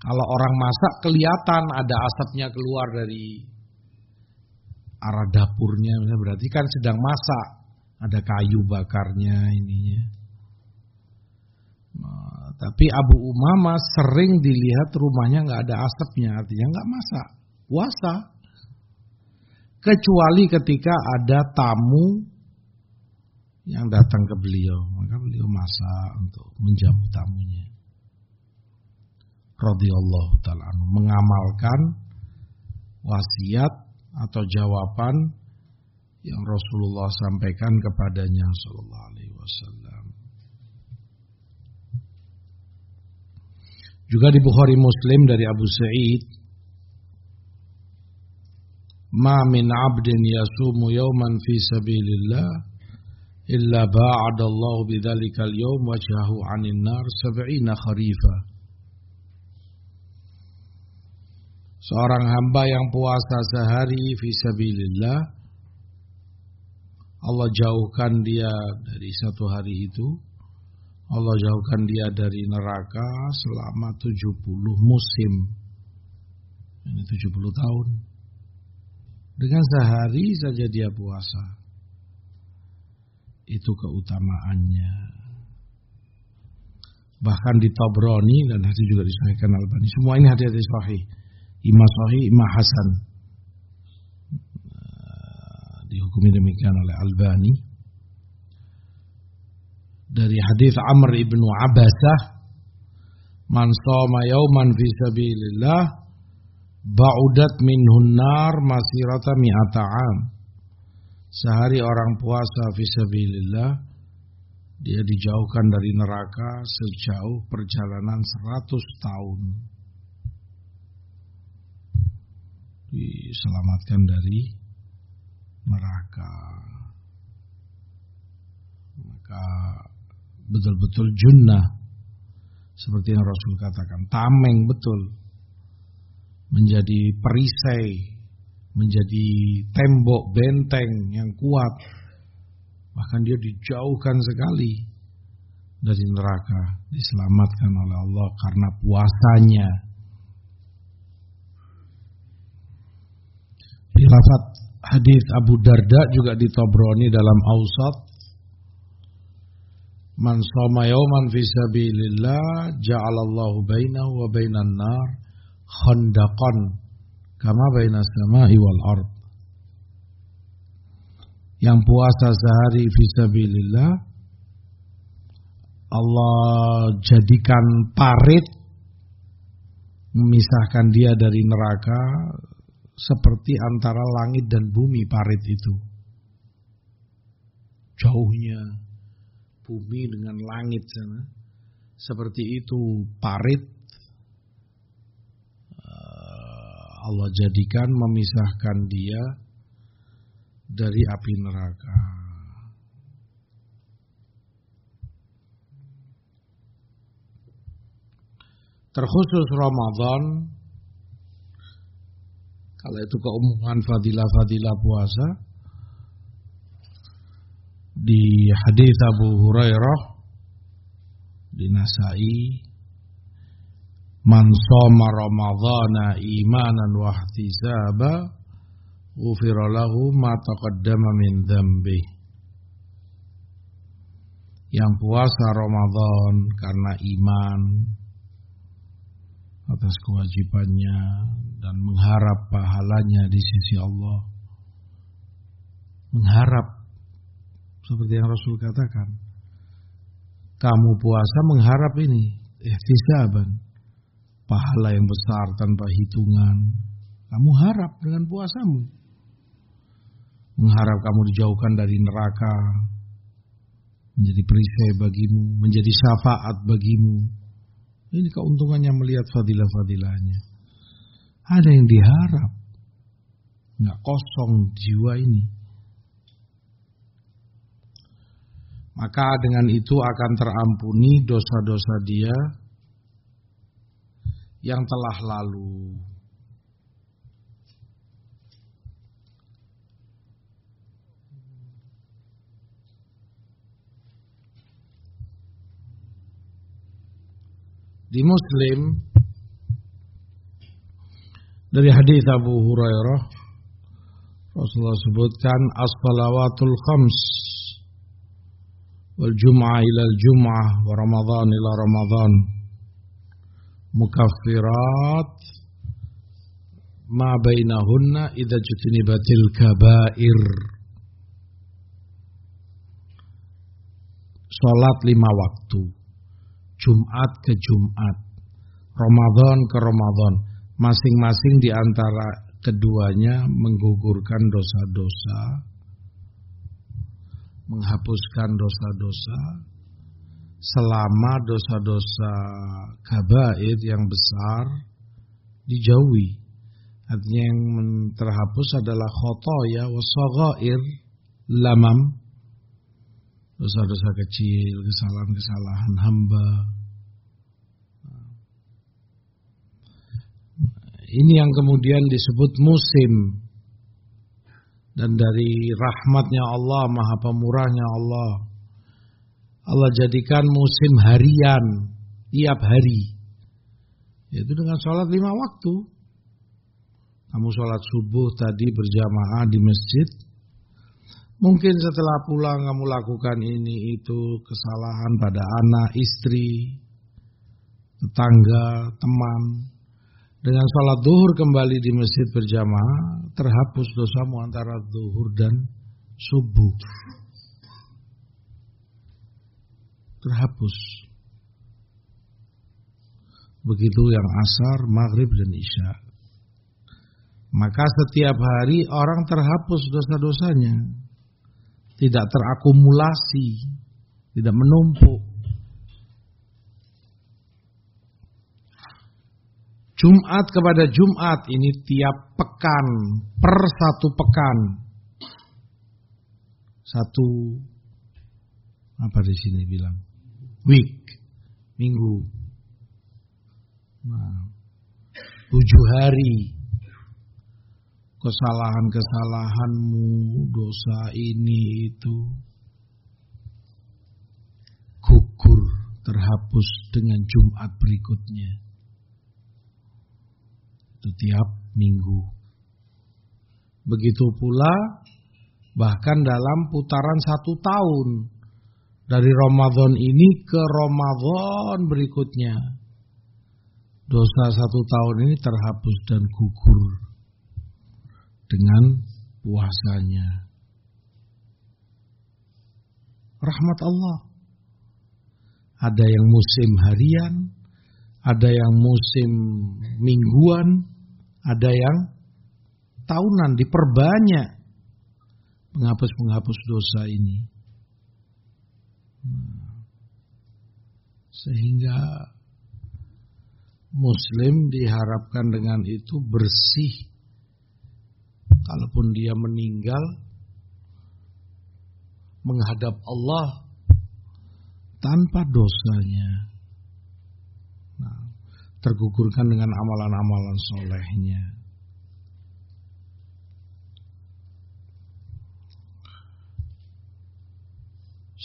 Kalau orang masak kelihatan ada asapnya keluar dari arah dapurnya, berarti kan sedang masak. Ada kayu bakarnya ininya. Nah, tapi Abu Umama sering dilihat rumahnya nggak ada asapnya, artinya nggak masak, puasa kecuali ketika ada tamu yang datang ke beliau, maka beliau masak untuk menjamu tamunya. Radhiyallahu taala mengamalkan wasiat atau jawaban yang Rasulullah sampaikan kepadanya sallallahu alaihi wasallam. Juga di Bukhari Muslim dari Abu Sa'id ma min abdin yasumu yawman fi sabilillah illa ba'adallahu bidzalikal yawm wajhahu 'anil nar sab'ina kharifa. Seorang hamba yang puasa sehari fisabilillah Allah jauhkan dia dari satu hari itu. Allah jauhkan dia dari neraka selama 70 musim. Ini 70 tahun Dengan sehari saja dia puasa itu keutamaannya. Bahkan di Tabrani dan hadis juga disahihkan Albani. Semua ini hadis-hadis sahih. Imam sahih, Imam Hasan. Eh, dihukumi demikian oleh Albani. Dari hadis Amr ibnu Abbasah, Man sama yauman fi ba'udat minhun nar masirata mi'ata am. Sehari orang puasa visabilillah dia dijauhkan dari neraka sejauh perjalanan 100 tahun. Diselamatkan dari neraka. Maka betul-betul junnah seperti yang Rasul katakan, tameng betul menjadi perisai menjadi tembok benteng yang kuat. Bahkan dia dijauhkan sekali dari neraka, diselamatkan oleh Allah karena puasanya. Di lafaz hadis Abu Darda juga ditobroni dalam Ausat. Man shoma yawman fi sabilillah ja'alallahu bainahu wa bainan nar khandaqan kama baina sama'i wal ard. Yang puasa sehari fisabilillah Allah jadikan parit memisahkan dia dari neraka seperti antara langit dan bumi parit itu. Jauhnya bumi dengan langit sana. Seperti itu parit Allah jadikan memisahkan dia dari api neraka. Terkhusus Ramadan kalau itu keumuman fadilah-fadilah puasa di hadis Abu Hurairah di Nasai Man soma Ramadhana imanan wa ihtisaba ghufira lahu ma taqaddama min dhanbi. Yang puasa Ramadan karena iman atas kewajibannya dan mengharap pahalanya di sisi Allah. Mengharap seperti yang Rasul katakan. Kamu puasa mengharap ini ihtisaban pahala yang besar tanpa hitungan. Kamu harap dengan puasamu. Mengharap kamu dijauhkan dari neraka. Menjadi perisai bagimu. Menjadi syafaat bagimu. Ini keuntungannya melihat fadilah-fadilahnya. Ada yang diharap. Nggak kosong jiwa ini. Maka dengan itu akan terampuni dosa-dosa dia yang telah lalu. Di Muslim dari hadis Abu Hurairah Rasulullah sebutkan as-salawatul khams wal jum'ah ila al-jum'ah wa ramadhan ila ramadhan mukaffirat ma bainahunna idza jutnibatil kabair Salat lima waktu Jumat ke Jumat Ramadan ke Ramadan Masing-masing di antara keduanya menggugurkan dosa-dosa Menghapuskan dosa-dosa selama dosa-dosa kabair yang besar dijauhi. Artinya yang terhapus adalah khotoya wasaghair lamam dosa-dosa kecil, kesalahan-kesalahan hamba. Ini yang kemudian disebut musim. Dan dari rahmatnya Allah, maha pemurahnya Allah. Allah jadikan musim harian, tiap hari. Yaitu dengan sholat lima waktu. Kamu sholat subuh tadi berjamaah di masjid, Mungkin setelah pulang kamu lakukan ini itu kesalahan pada anak, istri, tetangga, teman. Dengan sholat duhur kembali di masjid berjamaah, terhapus dosamu antara duhur dan subuh. Terhapus. Begitu yang asar, maghrib dan isya. Maka setiap hari orang terhapus dosa-dosanya tidak terakumulasi, tidak menumpuk. Jumat kepada Jumat ini tiap pekan, per satu pekan. Satu apa di sini bilang? Week, minggu. Nah, tujuh hari kesalahan-kesalahanmu, dosa ini itu gugur terhapus dengan Jumat berikutnya. Itu tiap minggu. Begitu pula bahkan dalam putaran satu tahun dari Ramadan ini ke Ramadan berikutnya dosa satu tahun ini terhapus dan gugur dengan puasanya. Rahmat Allah. Ada yang musim harian, ada yang musim mingguan, ada yang tahunan diperbanyak menghapus-menghapus dosa ini. Sehingga Muslim diharapkan dengan itu bersih kalaupun dia meninggal menghadap Allah tanpa dosanya. Nah, tergugurkan dengan amalan-amalan solehnya.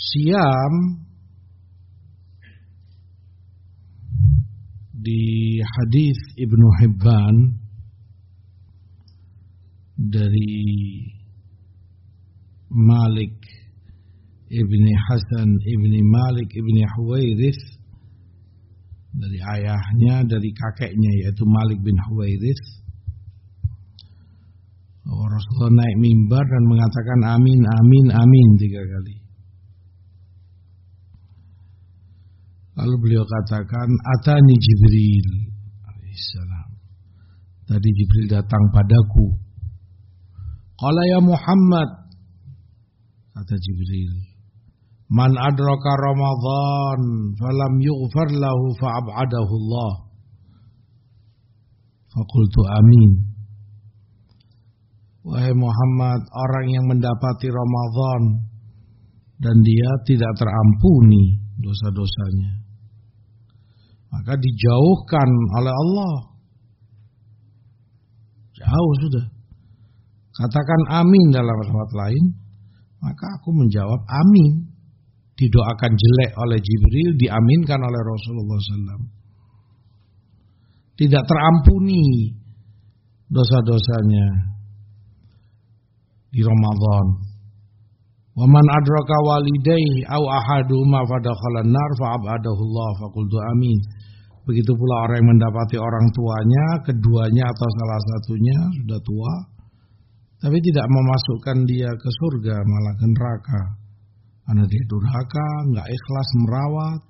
Siam di hadis Ibnu Hibban dari Malik ibni Hasan ibni Malik ibni Huwairith dari ayahnya dari kakeknya yaitu Malik bin Huwairith oh, Rasulullah naik mimbar dan mengatakan amin amin amin tiga kali lalu beliau katakan atani Jibril alaihissalam. Tadi Jibril datang padaku. Qala ya Muhammad kata Jibril Man adraka Ramadan falam yughfar lahu fa'ab'adahu Allah. Fakultu amin. Wahai Muhammad orang yang mendapati Ramadan dan dia tidak terampuni dosa-dosanya maka dijauhkan oleh Allah jauh sudah Katakan amin dalam tempat lain. Maka aku menjawab amin. Didoakan jelek oleh Jibril, diaminkan oleh Rasulullah SAW. Tidak terampuni dosa-dosanya di Ramadan. Waman adraka walidayhi au ahaduma fadakhalan nar fa'abadahu Allah faqultu amin. Begitu pula orang yang mendapati orang tuanya, keduanya atau salah satunya sudah tua, tapi tidak memasukkan dia ke surga malah ke neraka. Karena dia durhaka nggak ikhlas merawat.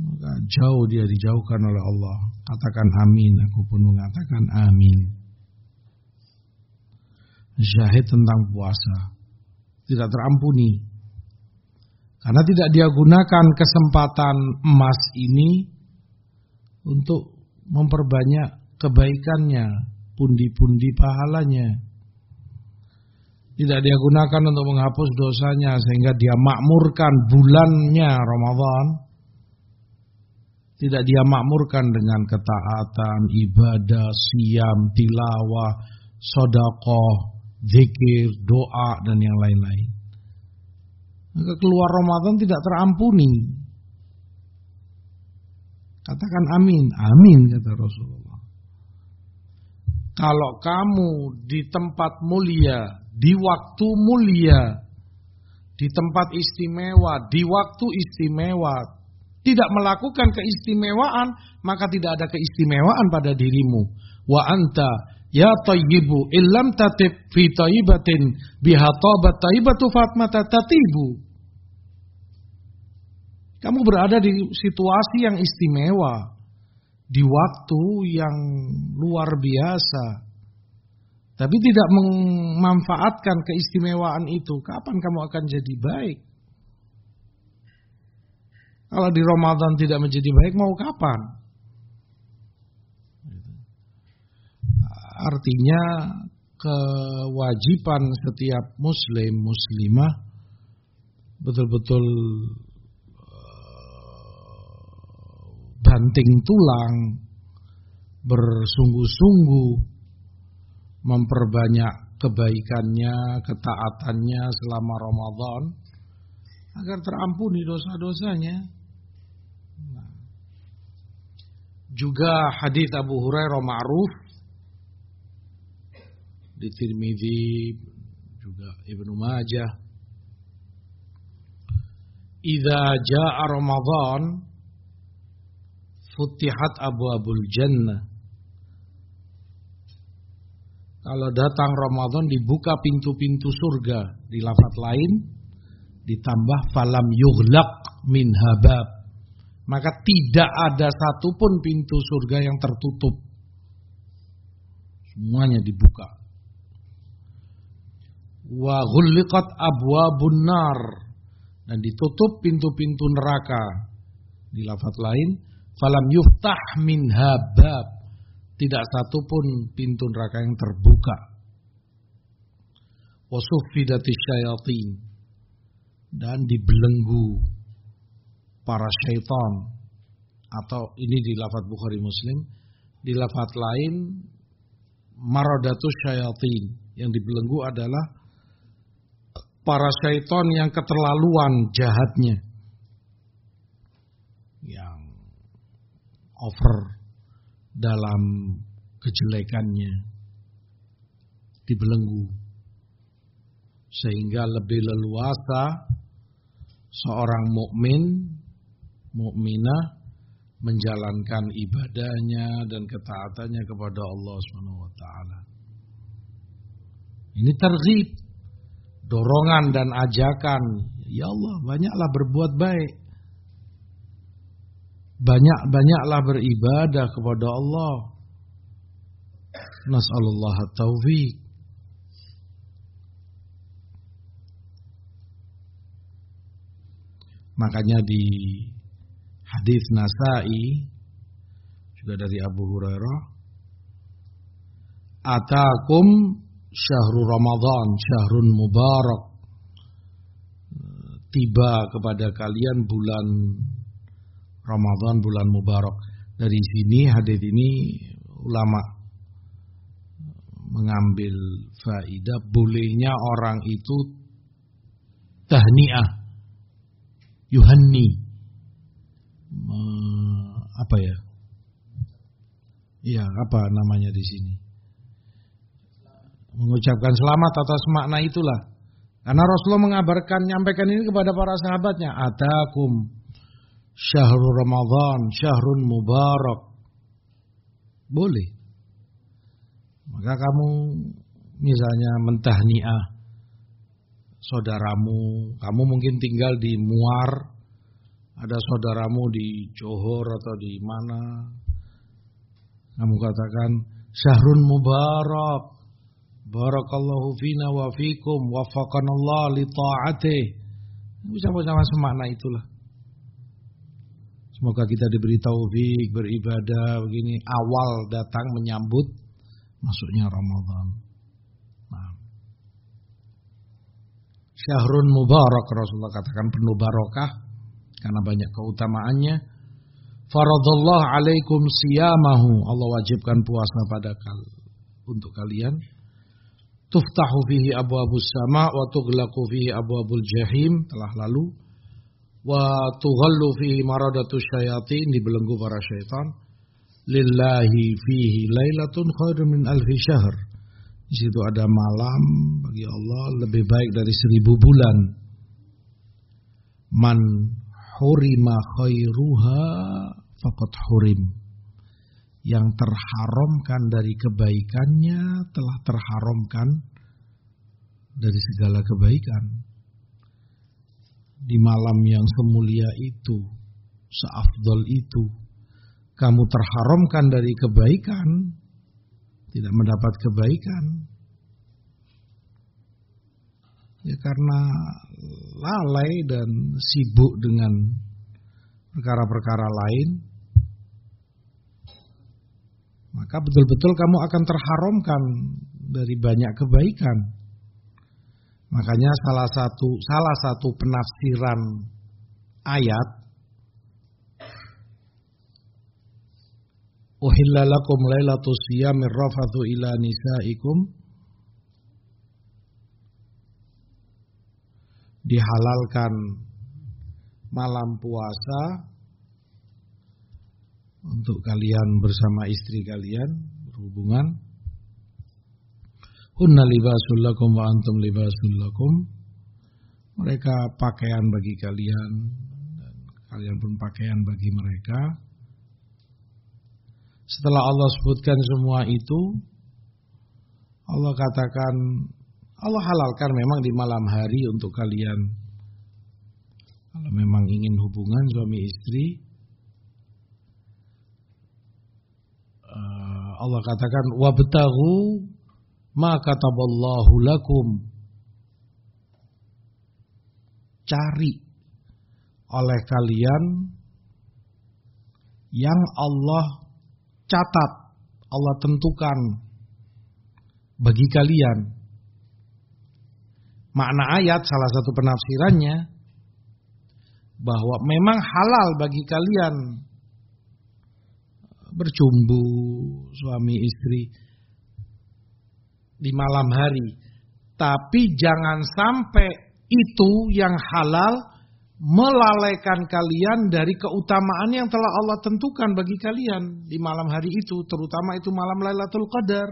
Maka jauh dia dijauhkan oleh Allah. Katakan amin aku pun mengatakan amin. Syahid tentang puasa. Tidak terampuni karena tidak dia gunakan kesempatan emas ini untuk memperbanyak kebaikannya pundi-pundi pahalanya. Tidak dia gunakan untuk menghapus dosanya sehingga dia makmurkan bulannya Ramadan. Tidak dia makmurkan dengan ketaatan, ibadah, siam, tilawah, sodakoh, zikir, doa, dan yang lain-lain. Maka keluar Ramadan tidak terampuni. Katakan amin, amin kata Rasulullah. Kalau kamu di tempat mulia, di waktu mulia, di tempat istimewa, di waktu istimewa, tidak melakukan keistimewaan, maka tidak ada keistimewaan pada dirimu. Wa anta ya tayyibu illam tatib fi tayyibatin biha tabat tayyibatu fatmata tatibu. Kamu berada di situasi yang istimewa, di waktu yang luar biasa. Tapi tidak memanfaatkan keistimewaan itu, kapan kamu akan jadi baik? Kalau di Ramadan tidak menjadi baik, mau kapan? Artinya kewajiban setiap muslim muslimah betul-betul eh, banting tulang bersungguh-sungguh memperbanyak kebaikannya, ketaatannya selama Ramadan agar terampuni dosa-dosanya. Juga hadis Abu Hurairah ma'ruf di Tirmidzi juga Ibnu Majah. Idza jaa Ramadan futihat abwabul jannah. Kalau datang Ramadan dibuka pintu-pintu surga. Di lafaz lain ditambah falam yughlaq min habab maka tidak ada satupun pintu surga yang tertutup. Semuanya dibuka. Wa ghulliqat abwabun nar dan ditutup pintu-pintu neraka. Di lafaz lain, falam yuftah min habab. Tidak satupun pintu neraka yang terbuka. Wasufidati syayatin dan dibelenggu para syaitan atau ini di lafaz Bukhari Muslim di lafaz lain maradatus syayatin yang dibelenggu adalah para syaitan yang keterlaluan jahatnya. Yang over dalam kejelekannya. Dibelenggu sehingga lebih leluasa seorang mukmin mukminah menjalankan ibadahnya dan ketaatannya kepada Allah Subhanahu wa taala. Ini terghib, dorongan dan ajakan. Ya Allah, banyaklah berbuat baik. Banyak-banyaklah beribadah kepada Allah. Nas'alullah taufiq. Makanya di hadis Nasai juga dari Abu Hurairah Atakum syahrul Ramadan syahrun mubarak tiba kepada kalian bulan Ramadan bulan mubarak dari sini hadis ini ulama mengambil faidah bolehnya orang itu tahniah yuhanni apa ya? Iya, apa namanya di sini? Mengucapkan selamat atas makna itulah. Karena Rasulullah mengabarkan, nyampaikan ini kepada para sahabatnya. Atakum syahrul Ramadan, syahrun mubarak. Boleh. Maka kamu misalnya mentahniah saudaramu, kamu mungkin tinggal di Muar, ada saudaramu di Johor atau di mana, kamu katakan syahrun mubarak, barakallahu fina wa fikum, wafaqanallah li ta'atih. Ucapan-ucapan semakna itulah. Semoga kita diberi taufik beribadah begini awal datang menyambut masuknya Ramadan. Nah. Syahrun mubarak Rasulullah katakan penuh barokah karena banyak keutamaannya. Faradallah alaikum siyamahu. Allah wajibkan puasa pada kal untuk kalian. Tuftahu fihi abwabus sama wa tughlaqu fihi abwabul jahim telah lalu. Wa tughallu fihi maradatu syayatin dibelenggu para syaitan. Lillahi fihi lailatun khairun min alfi syahr. Di situ ada malam bagi Allah lebih baik dari seribu bulan. Man hurima khairuha faqad hurim. Yang terharamkan dari kebaikannya telah terharamkan dari segala kebaikan. Di malam yang semulia itu, seafdol itu, kamu terharamkan dari kebaikan, tidak mendapat kebaikan. Ya karena lalai dan sibuk dengan perkara-perkara lain, maka betul-betul kamu akan terharamkan dari banyak kebaikan. Makanya salah satu salah satu penafsiran ayat Uhilla lakum lailatul siyamir rafathu ila nisaikum dihalalkan malam puasa untuk kalian bersama istri kalian berhubungan. Hunna libasul lakum wa antum libasul lakum. Mereka pakaian bagi kalian dan kalian pun pakaian bagi mereka. Setelah Allah sebutkan semua itu, Allah katakan, Allah halalkan memang di malam hari untuk kalian. Kalau memang ingin hubungan suami istri, Allah katakan, wabtahu ma kataballahu lakum. Cari oleh kalian yang Allah catat, Allah tentukan bagi kalian. Makna ayat salah satu penafsirannya bahwa memang halal bagi kalian bercumbu suami istri di malam hari. Tapi jangan sampai itu yang halal melalaikan kalian dari keutamaan yang telah Allah tentukan bagi kalian di malam hari itu, terutama itu malam Lailatul Qadar.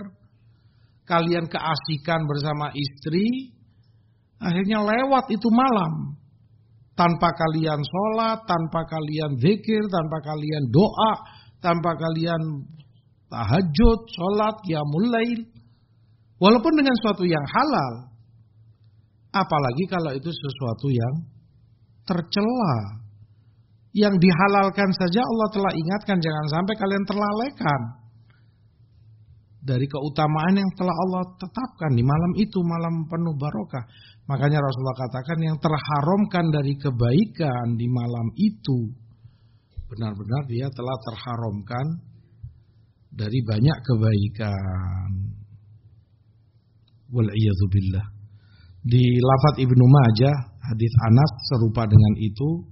Kalian keasikan bersama istri, akhirnya lewat itu malam. Tanpa kalian sholat, tanpa kalian zikir, tanpa kalian doa, tanpa kalian tahajud, sholat, mulai. Walaupun dengan sesuatu yang halal. Apalagi kalau itu sesuatu yang tercela. Yang dihalalkan saja Allah telah ingatkan jangan sampai kalian terlalaikan dari keutamaan yang telah Allah tetapkan di malam itu malam penuh barokah. Makanya Rasulullah katakan yang terharamkan dari kebaikan di malam itu benar-benar dia telah terharamkan dari banyak kebaikan. Wal billah. Di lafaz Ibnu Majah Hadis Anas serupa dengan itu.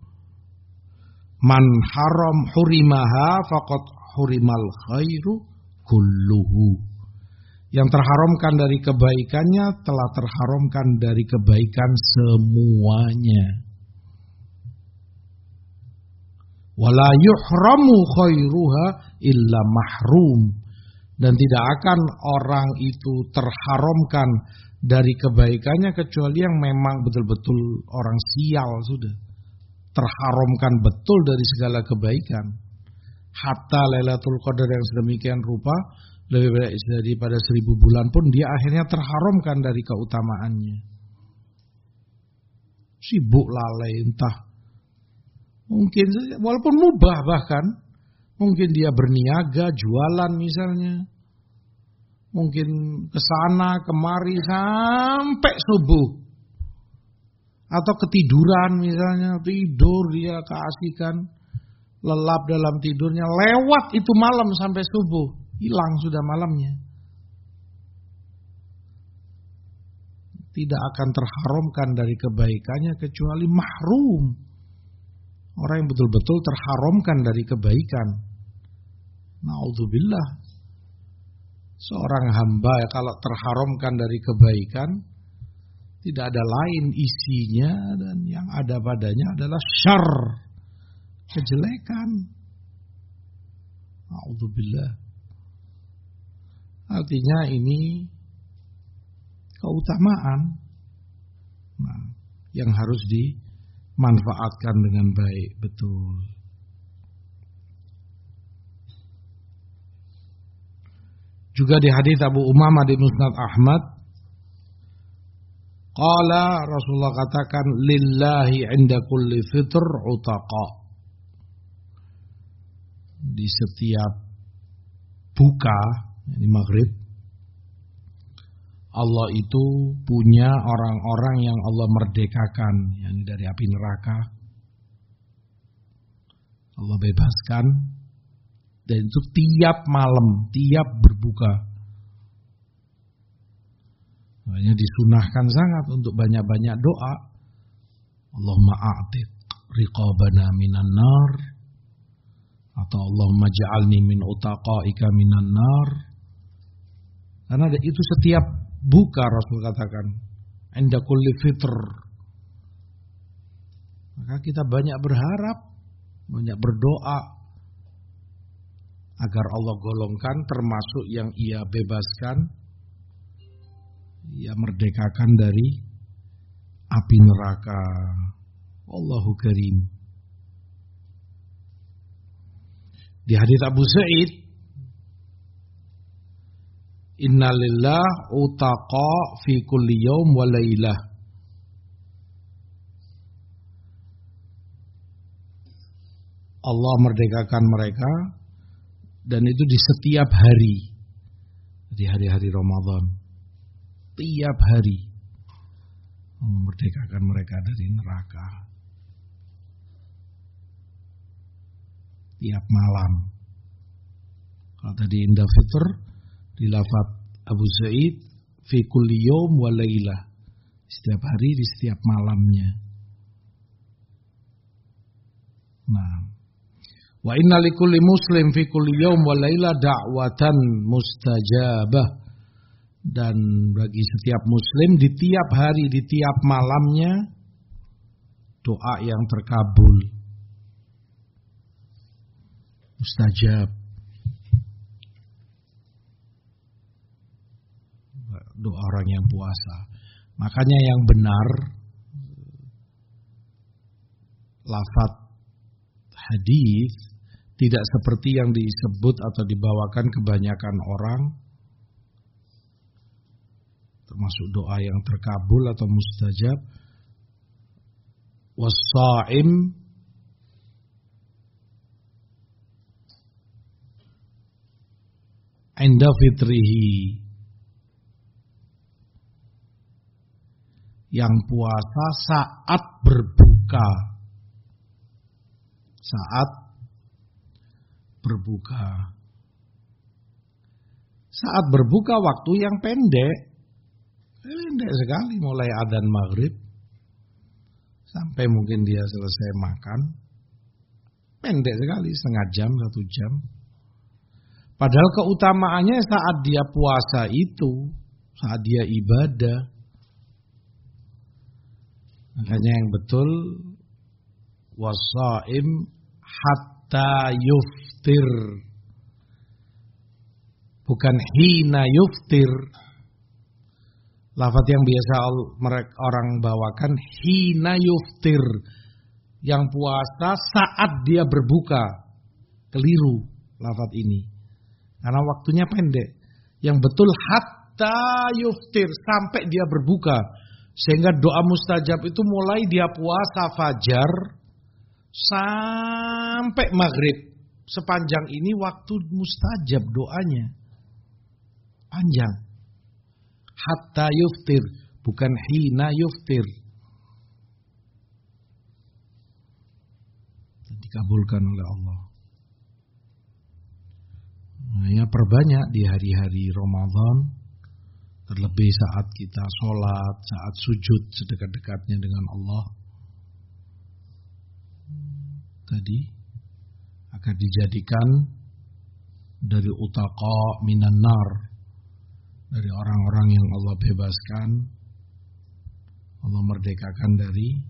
Man haram hurimaha faqad hurimal khairu kulluhu. Yang terharamkan dari kebaikannya telah terharamkan dari kebaikan semuanya. Wala yuhramu khairuha illa mahrum. Dan tidak akan orang itu terharamkan dari kebaikannya kecuali yang memang betul-betul orang sial sudah. Terharamkan betul dari segala kebaikan. Hatta Lailatul Qadar yang sedemikian rupa lebih baik daripada seribu bulan pun dia akhirnya terharamkan dari keutamaannya. Sibuk lalai entah mungkin walaupun mubah bahkan. Mungkin dia berniaga jualan misalnya. Mungkin ke sana kemari sampai subuh. Atau ketiduran misalnya. Tidur dia keasikan. Lelap dalam tidurnya. Lewat itu malam sampai subuh. Hilang sudah malamnya. Tidak akan terharamkan dari kebaikannya kecuali mahrum. Orang yang betul-betul terharamkan dari kebaikan. Naudzubillah. Seorang hamba ya kalau terharamkan dari kebaikan tidak ada lain isinya dan yang ada padanya adalah syar, kejelekan. Naudzubillah. Artinya ini keutamaan nah, yang harus dimanfaatkan dengan baik betul. Juga di hadis Abu Umamah di Musnad Ahmad Qala Rasulullah katakan lillahi inda kulli fitr utaqa. Di setiap buka ini maghrib Allah itu punya orang-orang yang Allah merdekakan yang dari api neraka. Allah bebaskan dan itu tiap malam, tiap berbuka. Makanya disunahkan sangat untuk banyak-banyak doa. Allahumma a'tiq riqabana minan nar atau Allahumma ja'alni min utaqaika minan nar. Karena itu setiap buka Rasul katakan. Inda kulli fitr. Maka kita banyak berharap banyak berdoa agar Allah golongkan termasuk yang ia bebaskan ia merdekakan dari api neraka. Allahu karim. Di hadis Abu Sa'id Innalillah utaqa fi kulli yawm wa laylah. Allah merdekakan mereka dan itu di setiap hari. Di hari-hari Ramadan. Tiap hari. Memerdekakan mereka dari neraka. Tiap malam. Kalau tadi indah fitr di lafaz Abu Sa'id fi kulli yawm wa laylah. Setiap hari di setiap malamnya. Nah. Wa inna likulli muslim fi kulli yawm wa laylah da'watan mustajabah. Dan bagi setiap muslim di tiap hari, di tiap malamnya doa yang terkabul. Mustajab. Doa orang yang puasa. Makanya yang benar lafat hadis tidak seperti yang disebut atau dibawakan kebanyakan orang termasuk doa yang terkabul atau mustajab wasaim inda fitrihi yang puasa saat berbuka. Saat berbuka. Saat berbuka waktu yang pendek. Pendek sekali mulai adzan maghrib. Sampai mungkin dia selesai makan. Pendek sekali setengah jam, satu jam. Padahal keutamaannya saat dia puasa itu. Saat dia ibadah Makanya yang betul wasaim hatta yuftir. Bukan hina yuftir. Lafat yang biasa orang bawakan hina yuftir. Yang puasa saat dia berbuka. Keliru lafat ini. Karena waktunya pendek. Yang betul hatta yuftir sampai dia berbuka sehingga doa mustajab itu mulai dia puasa fajar sampai maghrib. Sepanjang ini waktu mustajab doanya. Panjang. Hatta yuftir. Bukan hina yuftir. Dikabulkan oleh Allah. Nah, ya perbanyak di hari-hari Ramadan Terlebih saat kita sholat, saat sujud sedekat-dekatnya dengan Allah. Tadi akan dijadikan dari utaka minan nar. Dari orang-orang yang Allah bebaskan. Allah merdekakan dari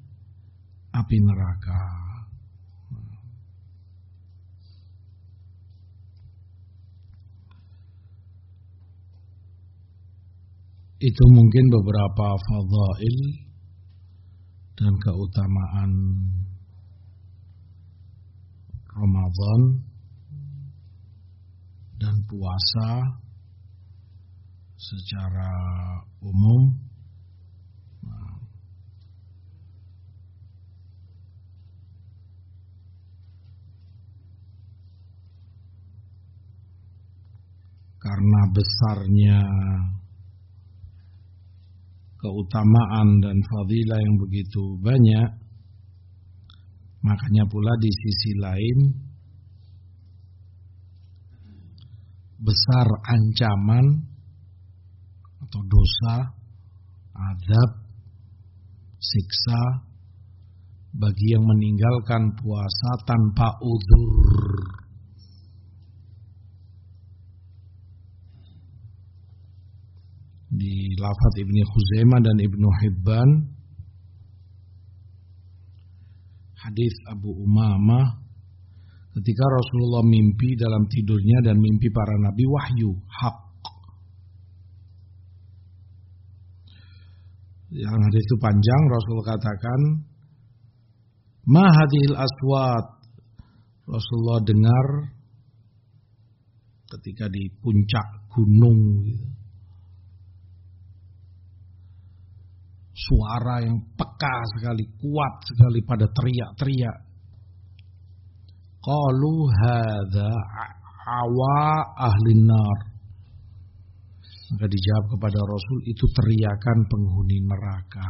api neraka. Itu mungkin beberapa fadail dan keutamaan Ramadan dan puasa secara umum. Karena besarnya keutamaan dan fadilah yang begitu banyak, makanya pula di sisi lain besar ancaman atau dosa, azab, siksa bagi yang meninggalkan puasa tanpa udur. Di lafaz Ibnu Khuzaimah dan Ibnu Hibban. Hadis Abu Umamah. Ketika Rasulullah mimpi dalam tidurnya dan mimpi para nabi wahyu hak. Yang hadis itu panjang Rasul katakan ma hadhil aswat? Rasulullah dengar ketika di puncak gunung gitu suara yang peka sekali, kuat sekali pada teriak-teriak. Qalu hadza awa ahli nar. Maka dijawab kepada Rasul itu teriakan penghuni neraka.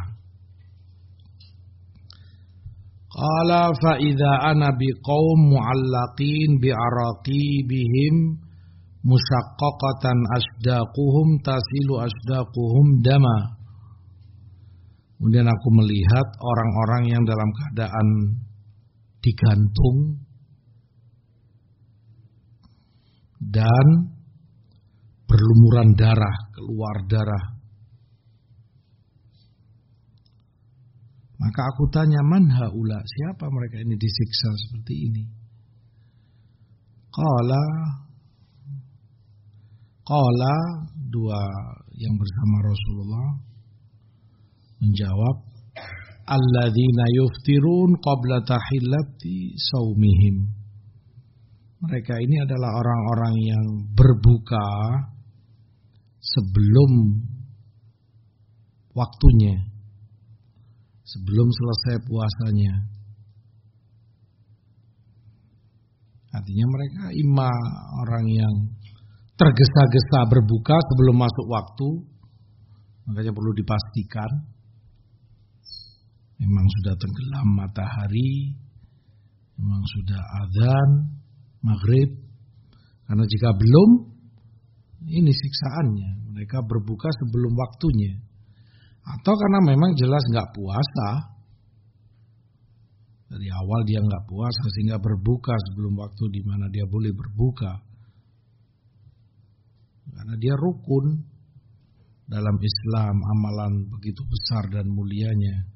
Qala fa idza ana biqaum mu'allaqin bi araqibihim musyaqqaqatan asdaquhum tasilu asdaquhum dama Kemudian aku melihat orang-orang yang dalam keadaan digantung dan berlumuran darah, keluar darah. Maka aku tanya, man haula? Siapa mereka ini disiksa seperti ini? Qala Qala dua yang bersama Rasulullah menjawab alladzina yuftirun qabla tahillati saumihim. Mereka ini adalah orang-orang yang berbuka sebelum waktunya sebelum selesai puasanya. Artinya mereka ima orang yang tergesa-gesa berbuka sebelum masuk waktu makanya perlu dipastikan memang sudah tenggelam matahari, memang sudah adzan, maghrib. Karena jika belum, ini siksaannya. Mereka berbuka sebelum waktunya. Atau karena memang jelas nggak puasa. Dari awal dia nggak puasa sehingga berbuka sebelum waktu di mana dia boleh berbuka. Karena dia rukun dalam Islam amalan begitu besar dan mulianya.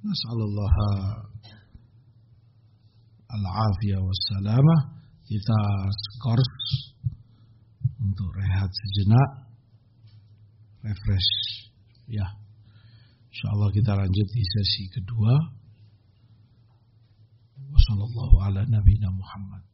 Nasallallahu al-afiyah wassalamah. Kita skors untuk rehat sejenak. Refresh. Ya. InsyaAllah kita lanjut di sesi kedua. Wassalamualaikum ala nabiyina Muhammad.